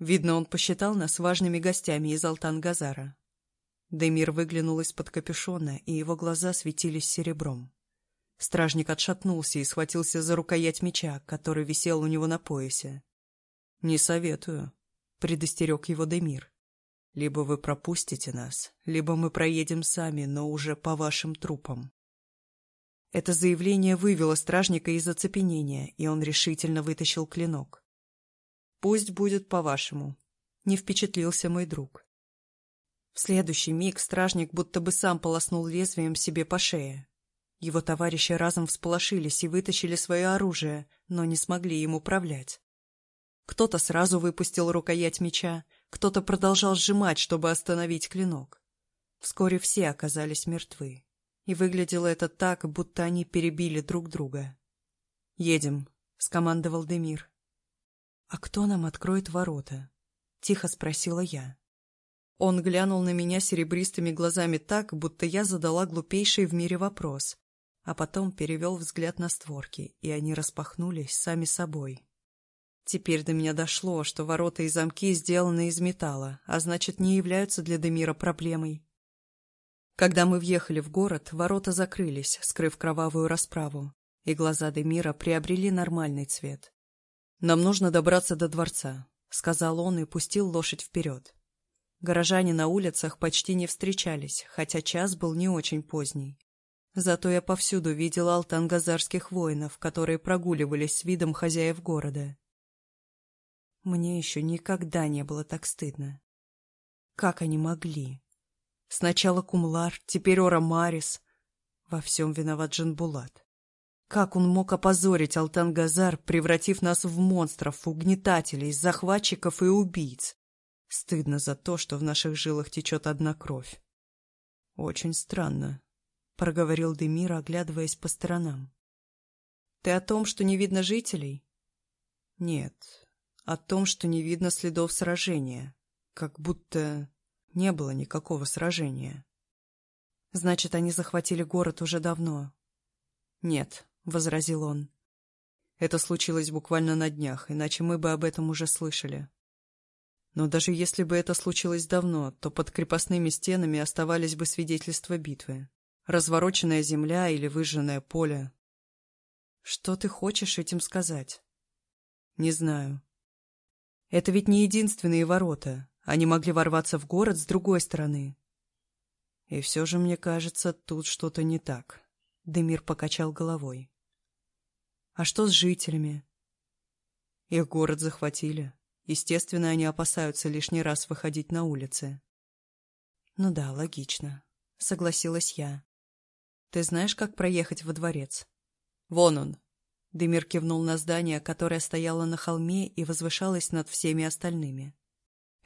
Видно, он посчитал нас важными гостями из Алтан-Газара. Демир выглянул из-под капюшона, и его глаза светились серебром. Стражник отшатнулся и схватился за рукоять меча, который висел у него на поясе. «Не советую», — предостерег его Демир. «Либо вы пропустите нас, либо мы проедем сами, но уже по вашим трупам». Это заявление вывело стражника из оцепенения, и он решительно вытащил клинок. Пусть будет по-вашему. Не впечатлился мой друг. В следующий миг стражник будто бы сам полоснул лезвием себе по шее. Его товарищи разом всполошились и вытащили свое оружие, но не смогли им управлять. Кто-то сразу выпустил рукоять меча, кто-то продолжал сжимать, чтобы остановить клинок. Вскоре все оказались мертвы. И выглядело это так, будто они перебили друг друга. «Едем», — скомандовал Демир. «А кто нам откроет ворота?» — тихо спросила я. Он глянул на меня серебристыми глазами так, будто я задала глупейший в мире вопрос, а потом перевел взгляд на створки, и они распахнулись сами собой. Теперь до меня дошло, что ворота и замки сделаны из металла, а значит, не являются для Демира проблемой. Когда мы въехали в город, ворота закрылись, скрыв кровавую расправу, и глаза Демира приобрели нормальный цвет. «Нам нужно добраться до дворца», — сказал он и пустил лошадь вперед. Горожане на улицах почти не встречались, хотя час был не очень поздний. Зато я повсюду видела алтангазарских воинов, которые прогуливались с видом хозяев города. Мне еще никогда не было так стыдно. Как они могли? Сначала Кумлар, теперь Ора Марис. Во всем виноват Джанбулат. Как он мог опозорить Алтан-Газар, превратив нас в монстров, угнетателей, захватчиков и убийц? Стыдно за то, что в наших жилах течет одна кровь. — Очень странно, — проговорил Демир, оглядываясь по сторонам. — Ты о том, что не видно жителей? — Нет, о том, что не видно следов сражения, как будто не было никакого сражения. — Значит, они захватили город уже давно. — Нет, — возразил он. Это случилось буквально на днях, иначе мы бы об этом уже слышали. Но даже если бы это случилось давно, то под крепостными стенами оставались бы свидетельства битвы. Развороченная земля или выжженное поле. Что ты хочешь этим сказать? Не знаю. Это ведь не единственные ворота. Они могли ворваться в город с другой стороны. И все же, мне кажется, тут что-то не так. Демир покачал головой. А что с жителями? Их город захватили. Естественно, они опасаются лишний раз выходить на улицы. Ну да, логично. Согласилась я. Ты знаешь, как проехать во дворец? Вон он. Демир кивнул на здание, которое стояло на холме и возвышалось над всеми остальными.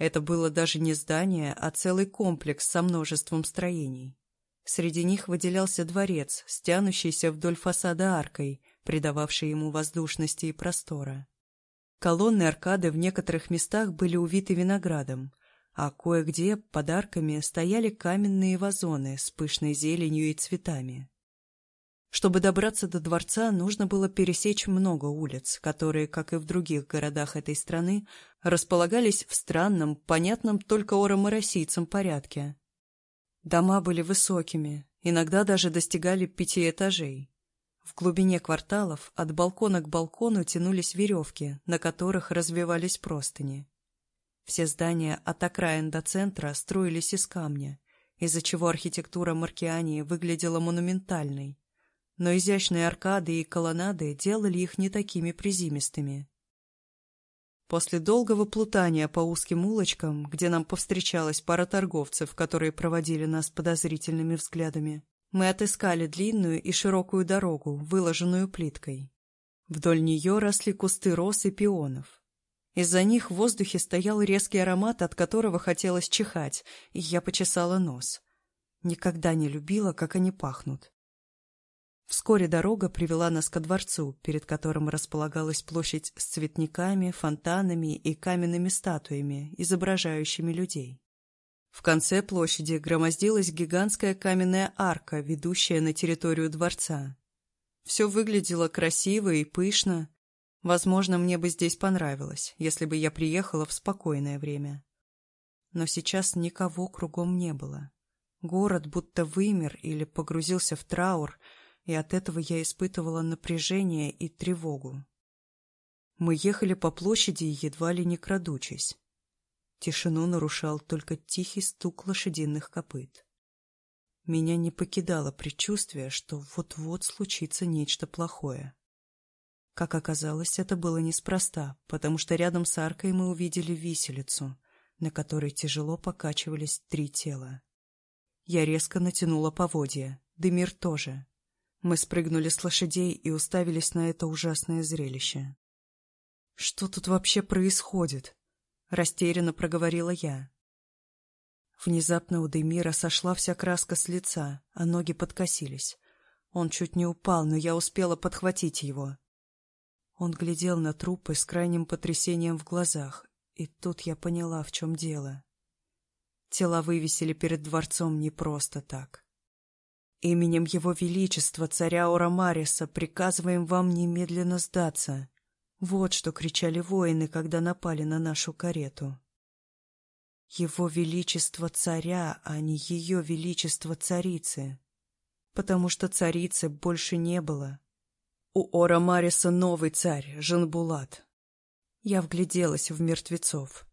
Это было даже не здание, а целый комплекс со множеством строений. Среди них выделялся дворец, стянущийся вдоль фасада аркой, придававший ему воздушности и простора. Колонны аркады в некоторых местах были увиты виноградом, а кое-где под арками стояли каменные вазоны с пышной зеленью и цветами. Чтобы добраться до дворца, нужно было пересечь много улиц, которые, как и в других городах этой страны, располагались в странном, понятном только ороморосийцам порядке. Дома были высокими, иногда даже достигали пяти этажей. В глубине кварталов от балкона к балкону тянулись веревки, на которых развивались простыни. Все здания от окраин до центра строились из камня, из-за чего архитектура Маркиании выглядела монументальной, но изящные аркады и колоннады делали их не такими призимистыми. После долгого плутания по узким улочкам, где нам повстречалась пара торговцев, которые проводили нас подозрительными взглядами, мы отыскали длинную и широкую дорогу, выложенную плиткой. Вдоль нее росли кусты роз и пионов. Из-за них в воздухе стоял резкий аромат, от которого хотелось чихать, и я почесала нос. Никогда не любила, как они пахнут. Вскоре дорога привела нас ко дворцу, перед которым располагалась площадь с цветниками, фонтанами и каменными статуями, изображающими людей. В конце площади громоздилась гигантская каменная арка, ведущая на территорию дворца. Все выглядело красиво и пышно. Возможно, мне бы здесь понравилось, если бы я приехала в спокойное время. Но сейчас никого кругом не было. Город будто вымер или погрузился в траур, и от этого я испытывала напряжение и тревогу. Мы ехали по площади, едва ли не крадучись. Тишину нарушал только тихий стук лошадиных копыт. Меня не покидало предчувствие, что вот-вот случится нечто плохое. Как оказалось, это было неспроста, потому что рядом с аркой мы увидели виселицу, на которой тяжело покачивались три тела. Я резко натянула поводья, Демир тоже. Мы спрыгнули с лошадей и уставились на это ужасное зрелище. Что тут вообще происходит? Растерянно проговорила я. Внезапно у Демира сошла вся краска с лица, а ноги подкосились. Он чуть не упал, но я успела подхватить его. Он глядел на трупы с крайним потрясением в глазах, и тут я поняла, в чем дело. Тела вывесили перед дворцом не просто так. Именем Его Величества, царя Орамариса, приказываем вам немедленно сдаться. Вот что кричали воины, когда напали на нашу карету. Его Величество царя, а не Ее Величество царицы. Потому что царицы больше не было. У Ора Мариса новый царь, Жанбулат. Я вгляделась в мертвецов.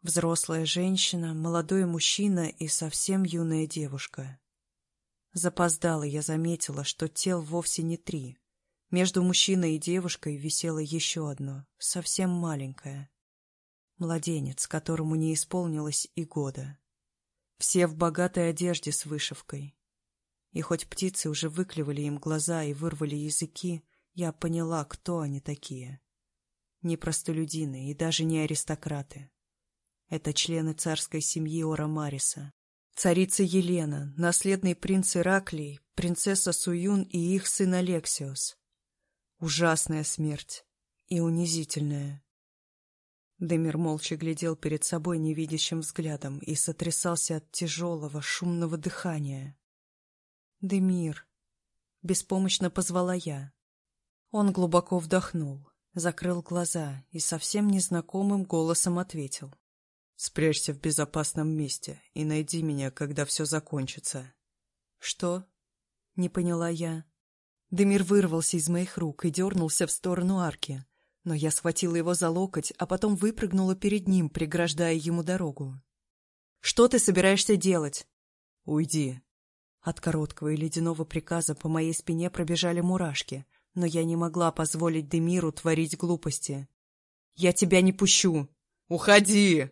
Взрослая женщина, молодой мужчина и совсем юная девушка. Запоздала я заметила, что тел вовсе не три. Между мужчиной и девушкой висело еще одно, совсем маленькое. Младенец, которому не исполнилось и года. Все в богатой одежде с вышивкой. И хоть птицы уже выклевали им глаза и вырвали языки, я поняла, кто они такие. Не простолюдины и даже не аристократы. Это члены царской семьи Ора Мариса. Царица Елена, наследный принц Ираклий, принцесса Суюн и их сын Алексиос. Ужасная смерть и унизительная. Демир молча глядел перед собой невидящим взглядом и сотрясался от тяжелого, шумного дыхания. «Демир!» — беспомощно позвала я. Он глубоко вдохнул, закрыл глаза и совсем незнакомым голосом ответил. «Спрячься в безопасном месте и найди меня, когда все закончится». «Что?» — не поняла я. Демир вырвался из моих рук и дернулся в сторону арки, но я схватила его за локоть, а потом выпрыгнула перед ним, преграждая ему дорогу. «Что ты собираешься делать?» «Уйди». От короткого и ледяного приказа по моей спине пробежали мурашки, но я не могла позволить Демиру творить глупости. «Я тебя не пущу!» «Уходи!»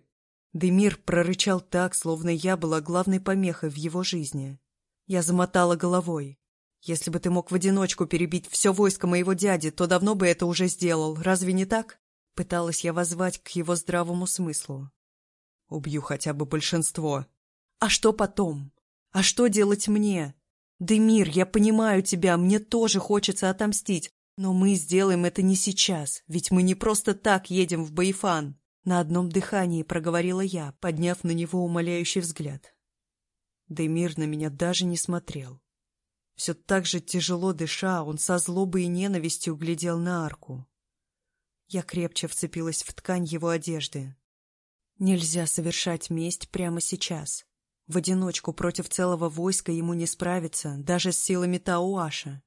Демир прорычал так, словно я была главной помехой в его жизни. Я замотала головой. «Если бы ты мог в одиночку перебить все войско моего дяди, то давно бы это уже сделал, разве не так?» Пыталась я воззвать к его здравому смыслу. «Убью хотя бы большинство». «А что потом? А что делать мне? Демир, я понимаю тебя, мне тоже хочется отомстить, но мы сделаем это не сейчас, ведь мы не просто так едем в Баифан. На одном дыхании проговорила я, подняв на него умоляющий взгляд. Демир на меня даже не смотрел. Все так же тяжело дыша, он со злобой и ненавистью глядел на арку. Я крепче вцепилась в ткань его одежды. Нельзя совершать месть прямо сейчас. В одиночку против целого войска ему не справиться, даже с силами Тауаша.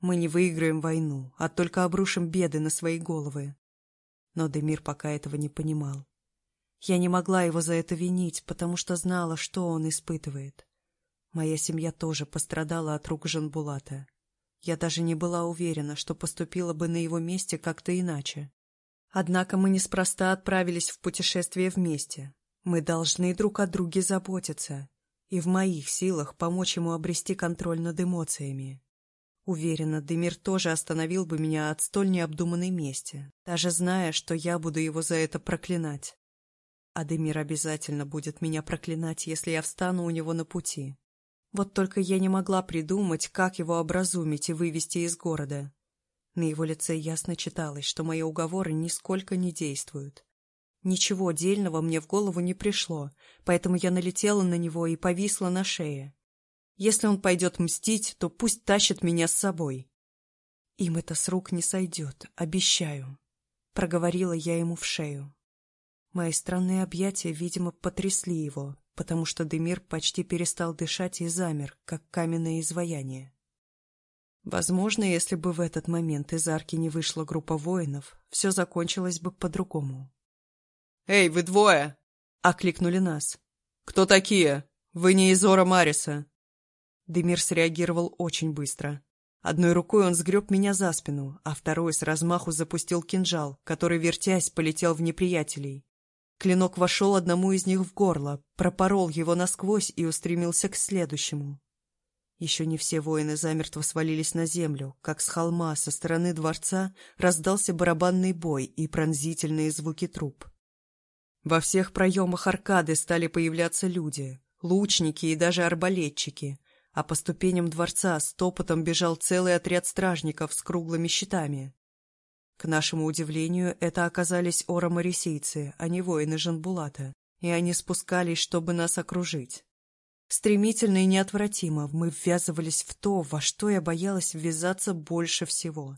Мы не выиграем войну, а только обрушим беды на свои головы. Но Демир пока этого не понимал. Я не могла его за это винить, потому что знала, что он испытывает. Моя семья тоже пострадала от рук Жанбулата. Я даже не была уверена, что поступила бы на его месте как-то иначе. Однако мы неспроста отправились в путешествие вместе, мы должны друг о друге заботиться, и в моих силах помочь ему обрести контроль над эмоциями. Уверена, Демир тоже остановил бы меня от столь необдуманной мести, даже зная, что я буду его за это проклинать. А Демир обязательно будет меня проклинать, если я встану у него на пути. Вот только я не могла придумать, как его образумить и вывести из города. На его лице ясно читалось, что мои уговоры нисколько не действуют. Ничего дельного мне в голову не пришло, поэтому я налетела на него и повисла на шее. Если он пойдет мстить, то пусть тащит меня с собой. Им это с рук не сойдет, обещаю. Проговорила я ему в шею. Мои странные объятия, видимо, потрясли его, потому что Демир почти перестал дышать и замер, как каменное изваяние. Возможно, если бы в этот момент из арки не вышла группа воинов, все закончилось бы по-другому. «Эй, вы двое!» — окликнули нас. «Кто такие? Вы не из Ора Мариса!» Демир среагировал очень быстро. Одной рукой он сгреб меня за спину, а второй с размаху запустил кинжал, который, вертясь, полетел в неприятелей. Клинок вошел одному из них в горло, пропорол его насквозь и устремился к следующему. Еще не все воины замертво свалились на землю, как с холма со стороны дворца раздался барабанный бой и пронзительные звуки труп. Во всех проемах аркады стали появляться люди, лучники и даже арбалетчики, а по ступеням дворца стопотом бежал целый отряд стражников с круглыми щитами. К нашему удивлению, это оказались оромарисийцы, а не воины Жанбулата, и они спускались, чтобы нас окружить. Стремительно и неотвратимо мы ввязывались в то, во что я боялась ввязаться больше всего.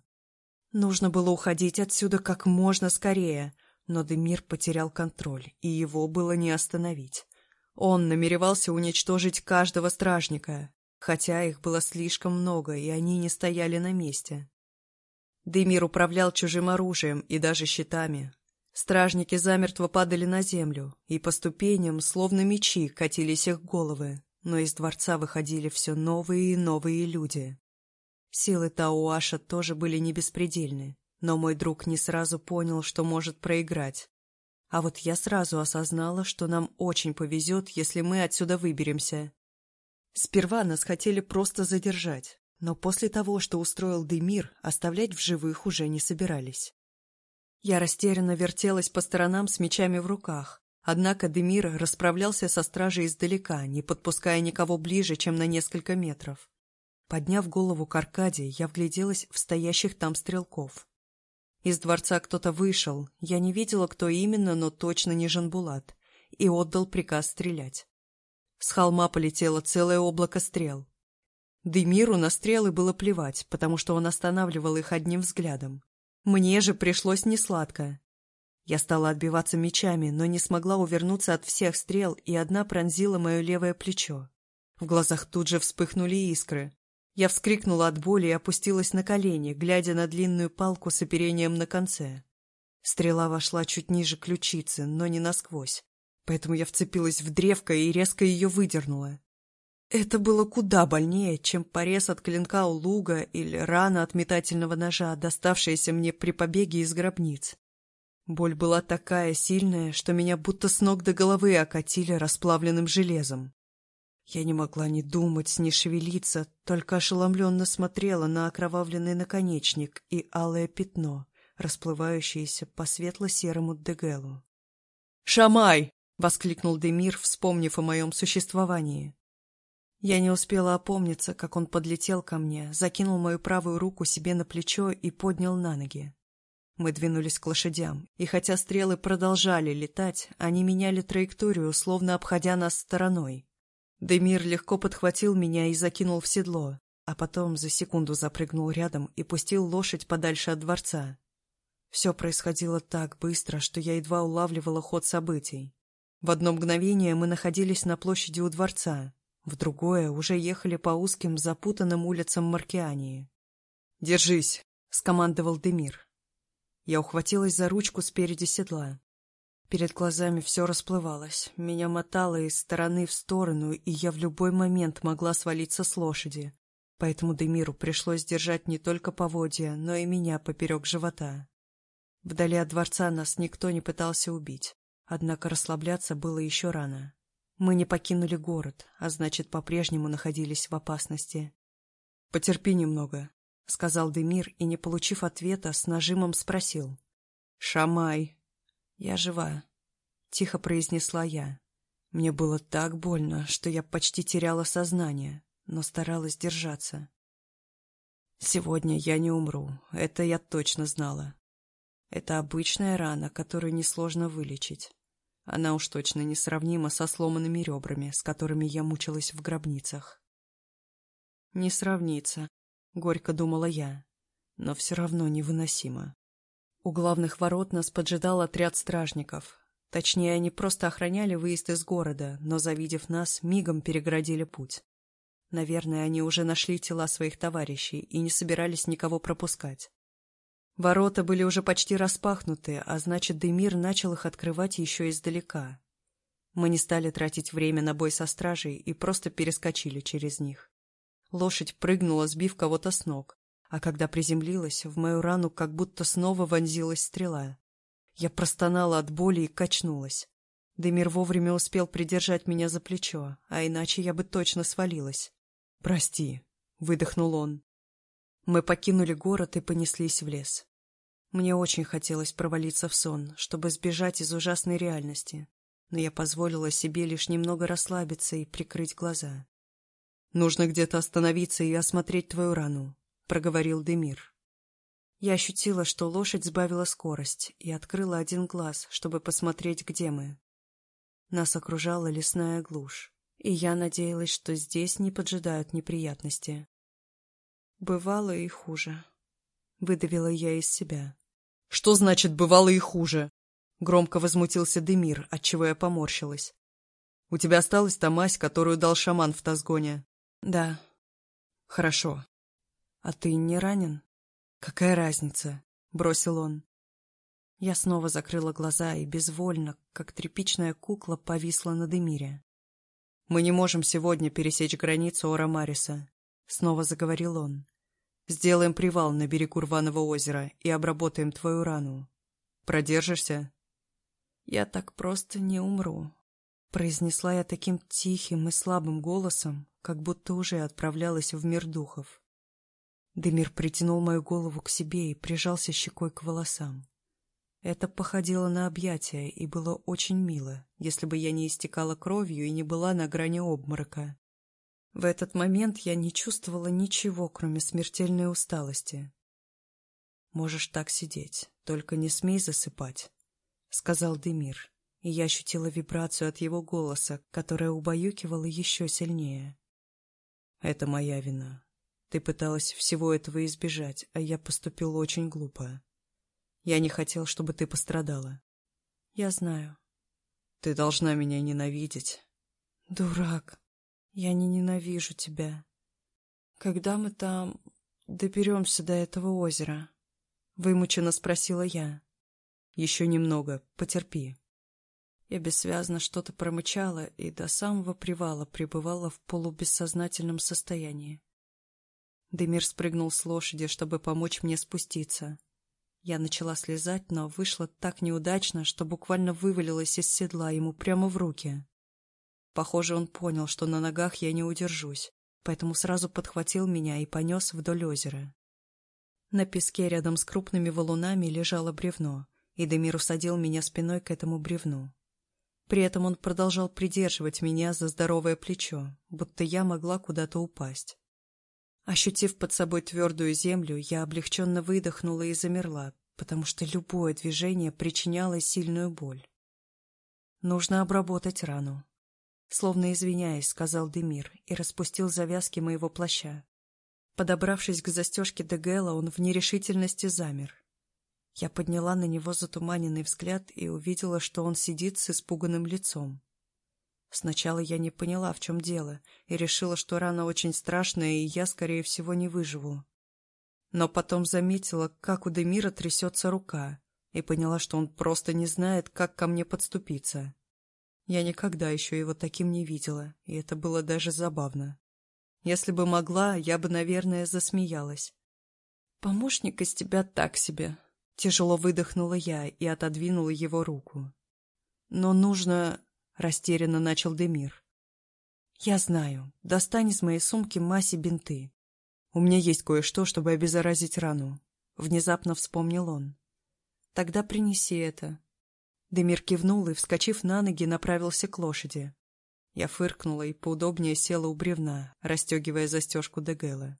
Нужно было уходить отсюда как можно скорее, но Демир потерял контроль, и его было не остановить. Он намеревался уничтожить каждого стражника, хотя их было слишком много, и они не стояли на месте. Демир управлял чужим оружием и даже щитами. Стражники замертво падали на землю, и по ступеням, словно мечи, катились их головы, но из дворца выходили все новые и новые люди. Силы Тауаша тоже были не беспредельны. Но мой друг не сразу понял, что может проиграть. А вот я сразу осознала, что нам очень повезет, если мы отсюда выберемся. Сперва нас хотели просто задержать, но после того, что устроил Демир, оставлять в живых уже не собирались. Я растерянно вертелась по сторонам с мечами в руках, однако Демир расправлялся со стражей издалека, не подпуская никого ближе, чем на несколько метров. Подняв голову к Аркадии, я вгляделась в стоящих там стрелков. Из дворца кто-то вышел, я не видела, кто именно, но точно не Жанбулат, и отдал приказ стрелять. С холма полетело целое облако стрел. Демиру на стрелы было плевать, потому что он останавливал их одним взглядом. Мне же пришлось несладко. Я стала отбиваться мечами, но не смогла увернуться от всех стрел, и одна пронзила мое левое плечо. В глазах тут же вспыхнули искры. Я вскрикнула от боли и опустилась на колени, глядя на длинную палку с оперением на конце. Стрела вошла чуть ниже ключицы, но не насквозь, поэтому я вцепилась в древко и резко ее выдернула. Это было куда больнее, чем порез от клинка у луга или рана от метательного ножа, доставшаяся мне при побеге из гробниц. Боль была такая сильная, что меня будто с ног до головы окатили расплавленным железом. Я не могла ни думать, ни шевелиться, только ошеломленно смотрела на окровавленный наконечник и алое пятно, расплывающееся по светло-серому дегелу. «Шамай!» — воскликнул Демир, вспомнив о моем существовании. Я не успела опомниться, как он подлетел ко мне, закинул мою правую руку себе на плечо и поднял на ноги. Мы двинулись к лошадям, и хотя стрелы продолжали летать, они меняли траекторию, словно обходя нас стороной. Демир легко подхватил меня и закинул в седло, а потом за секунду запрыгнул рядом и пустил лошадь подальше от дворца. Все происходило так быстро, что я едва улавливала ход событий. В одно мгновение мы находились на площади у дворца, в другое уже ехали по узким запутанным улицам Маркиании. «Держись!» — скомандовал Демир. Я ухватилась за ручку спереди седла. Перед глазами все расплывалось, меня мотало из стороны в сторону, и я в любой момент могла свалиться с лошади. Поэтому Демиру пришлось держать не только поводья, но и меня поперек живота. Вдали от дворца нас никто не пытался убить, однако расслабляться было еще рано. Мы не покинули город, а значит, по-прежнему находились в опасности. «Потерпи немного», — сказал Демир и, не получив ответа, с нажимом спросил. «Шамай, «Я жива», — тихо произнесла я. Мне было так больно, что я почти теряла сознание, но старалась держаться. Сегодня я не умру, это я точно знала. Это обычная рана, которую несложно вылечить. Она уж точно несравнима со сломанными ребрами, с которыми я мучилась в гробницах. Не сравнится, горько думала я, но все равно невыносимо. У главных ворот нас поджидал отряд стражников. Точнее, они просто охраняли выезд из города, но, завидев нас, мигом переградили путь. Наверное, они уже нашли тела своих товарищей и не собирались никого пропускать. Ворота были уже почти распахнуты, а значит, Демир начал их открывать еще издалека. Мы не стали тратить время на бой со стражей и просто перескочили через них. Лошадь прыгнула, сбив кого-то с ног а когда приземлилась, в мою рану как будто снова вонзилась стрела. Я простонала от боли и качнулась. Демир вовремя успел придержать меня за плечо, а иначе я бы точно свалилась. «Прости», — выдохнул он. Мы покинули город и понеслись в лес. Мне очень хотелось провалиться в сон, чтобы сбежать из ужасной реальности, но я позволила себе лишь немного расслабиться и прикрыть глаза. «Нужно где-то остановиться и осмотреть твою рану», — проговорил Демир. Я ощутила, что лошадь сбавила скорость, и открыла один глаз, чтобы посмотреть, где мы. Нас окружала лесная глушь, и я надеялась, что здесь не поджидают неприятности. Бывало и хуже. Выдавила я из себя. — Что значит «бывало и хуже»? Громко возмутился Демир, отчего я поморщилась. — У тебя осталась та мазь, которую дал шаман в Тазгоне? — Да. — Хорошо. «А ты не ранен?» «Какая разница?» — бросил он. Я снова закрыла глаза и безвольно, как тряпичная кукла, повисла на Демире. «Мы не можем сегодня пересечь границу Ора-Мариса», — снова заговорил он. «Сделаем привал на берегу рваного озера и обработаем твою рану. Продержишься?» «Я так просто не умру», — произнесла я таким тихим и слабым голосом, как будто уже отправлялась в мир духов. Демир притянул мою голову к себе и прижался щекой к волосам. Это походило на объятие и было очень мило, если бы я не истекала кровью и не была на грани обморока. В этот момент я не чувствовала ничего, кроме смертельной усталости. «Можешь так сидеть, только не смей засыпать», — сказал Демир, и я ощутила вибрацию от его голоса, которая убаюкивала еще сильнее. Это моя вина. Ты пыталась всего этого избежать, а я поступил очень глупо. Я не хотел, чтобы ты пострадала. Я знаю. Ты должна меня ненавидеть. Дурак. Я не ненавижу тебя. Когда мы там доберемся до этого озера? Вымученно спросила я. Еще немного, потерпи. Я бессвязно что-то промычала и до самого привала пребывала в полубессознательном состоянии. Демир спрыгнул с лошади, чтобы помочь мне спуститься. Я начала слезать, но вышло так неудачно, что буквально вывалилась из седла ему прямо в руки. Похоже, он понял, что на ногах я не удержусь, поэтому сразу подхватил меня и понес вдоль озера. На песке рядом с крупными валунами лежало бревно, и Демир усадил меня спиной к этому бревну. При этом он продолжал придерживать меня за здоровое плечо, будто я могла куда-то упасть. Ощутив под собой твердую землю, я облегченно выдохнула и замерла, потому что любое движение причиняло сильную боль. Нужно обработать рану. Словно извиняясь, сказал Демир и распустил завязки моего плаща. Подобравшись к застежке Дегела, он в нерешительности замер. Я подняла на него затуманенный взгляд и увидела, что он сидит с испуганным лицом. Сначала я не поняла, в чем дело, и решила, что рана очень страшная, и я, скорее всего, не выживу. Но потом заметила, как у Демира трясется рука, и поняла, что он просто не знает, как ко мне подступиться. Я никогда еще его таким не видела, и это было даже забавно. Если бы могла, я бы, наверное, засмеялась. «Помощник из тебя так себе», Тяжело выдохнула я и отодвинула его руку. «Но нужно...» — растерянно начал Демир. «Я знаю. Достань из моей сумки Маси бинты. У меня есть кое-что, чтобы обеззаразить рану». Внезапно вспомнил он. «Тогда принеси это». Демир кивнул и, вскочив на ноги, направился к лошади. Я фыркнула и поудобнее села у бревна, расстегивая застежку Дегела.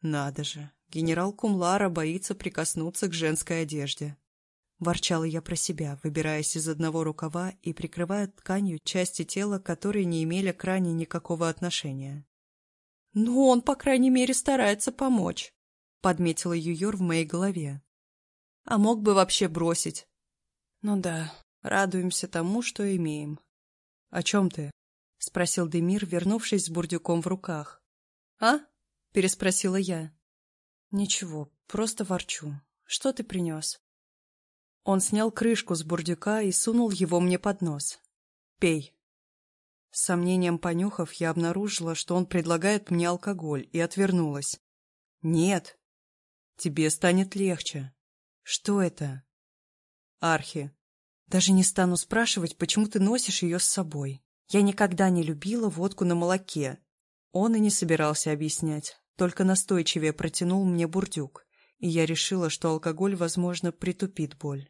«Надо же, Генерал Кумлара боится прикоснуться к женской одежде. Ворчала я про себя, выбираясь из одного рукава и прикрывая тканью части тела, которые не имели к ране никакого отношения. «Ну, он, по крайней мере, старается помочь», — подметила Юйор в моей голове. «А мог бы вообще бросить». «Ну да, радуемся тому, что имеем». «О чем ты?» — спросил Демир, вернувшись с бурдюком в руках. «А?» — переспросила я. «Ничего, просто ворчу. Что ты принес?» Он снял крышку с бурдюка и сунул его мне под нос. «Пей». С сомнением понюхав, я обнаружила, что он предлагает мне алкоголь, и отвернулась. «Нет. Тебе станет легче». «Что это?» «Архи. Даже не стану спрашивать, почему ты носишь ее с собой. Я никогда не любила водку на молоке». Он и не собирался объяснять только настойчивее протянул мне бурдюк, и я решила, что алкоголь, возможно, притупит боль.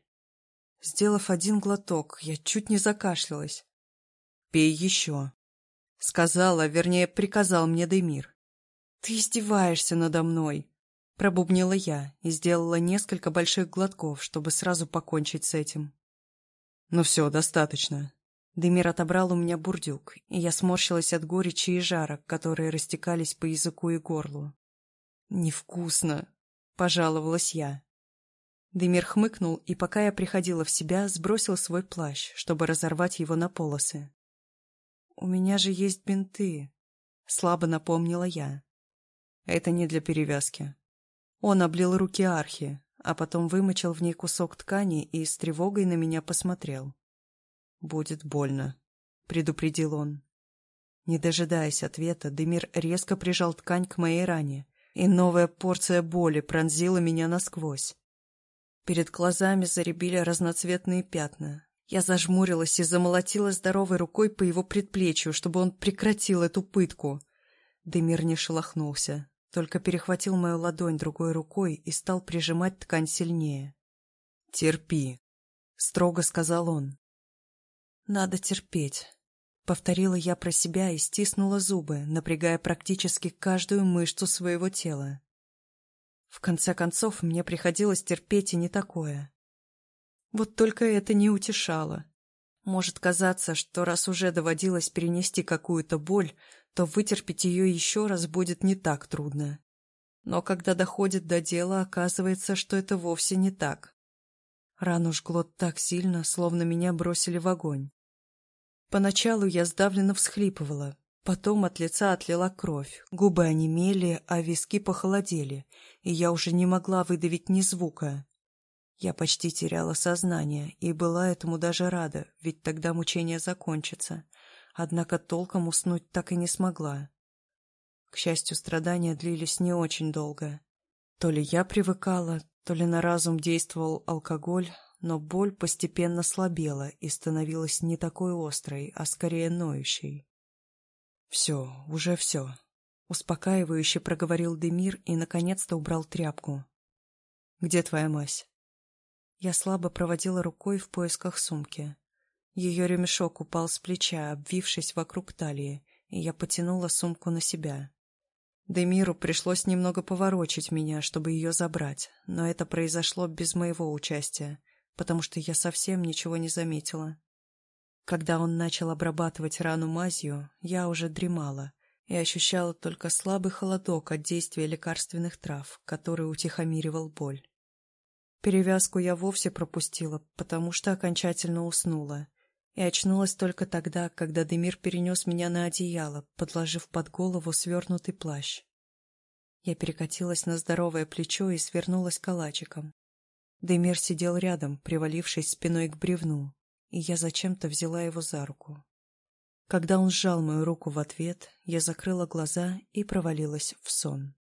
Сделав один глоток, я чуть не закашлялась. «Пей еще», — сказала, вернее, приказал мне Демир. «Ты издеваешься надо мной», — пробубнила я и сделала несколько больших глотков, чтобы сразу покончить с этим. «Ну все, достаточно», Демир отобрал у меня бурдюк, и я сморщилась от горечи и жара, которые растекались по языку и горлу. «Невкусно!» — пожаловалась я. Демир хмыкнул, и пока я приходила в себя, сбросил свой плащ, чтобы разорвать его на полосы. «У меня же есть бинты», — слабо напомнила я. «Это не для перевязки». Он облил руки Архи, а потом вымочил в ней кусок ткани и с тревогой на меня посмотрел. «Будет больно», — предупредил он. Не дожидаясь ответа, Демир резко прижал ткань к моей ране, и новая порция боли пронзила меня насквозь. Перед глазами заребили разноцветные пятна. Я зажмурилась и замолотила здоровой рукой по его предплечью, чтобы он прекратил эту пытку. Демир не шелохнулся, только перехватил мою ладонь другой рукой и стал прижимать ткань сильнее. «Терпи», — строго сказал он. «Надо терпеть», — повторила я про себя и стиснула зубы, напрягая практически каждую мышцу своего тела. В конце концов, мне приходилось терпеть и не такое. Вот только это не утешало. Может казаться, что раз уже доводилось перенести какую-то боль, то вытерпеть ее еще раз будет не так трудно. Но когда доходит до дела, оказывается, что это вовсе не так. Рану жгло так сильно, словно меня бросили в огонь. Поначалу я сдавленно всхлипывала, потом от лица отлила кровь, губы онемели, а виски похолодели, и я уже не могла выдавить ни звука. Я почти теряла сознание и была этому даже рада, ведь тогда мучение закончится. Однако толком уснуть так и не смогла. К счастью, страдания длились не очень долго. То ли я привыкала, то ли на разум действовал алкоголь, но боль постепенно слабела и становилась не такой острой, а скорее ноющей. «Все, уже все», — успокаивающе проговорил Демир и наконец-то убрал тряпку. «Где твоя мазь?» Я слабо проводила рукой в поисках сумки. Ее ремешок упал с плеча, обвившись вокруг талии, и я потянула сумку на себя. Демиру пришлось немного поворочить меня, чтобы ее забрать, но это произошло без моего участия, потому что я совсем ничего не заметила. Когда он начал обрабатывать рану мазью, я уже дремала и ощущала только слабый холодок от действия лекарственных трав, который утихомиривал боль. Перевязку я вовсе пропустила, потому что окончательно уснула, и очнулась только тогда, когда Демир перенес меня на одеяло, подложив под голову свернутый плащ. Я перекатилась на здоровое плечо и свернулась калачиком. Демир сидел рядом, привалившись спиной к бревну, и я зачем-то взяла его за руку. Когда он сжал мою руку в ответ, я закрыла глаза и провалилась в сон.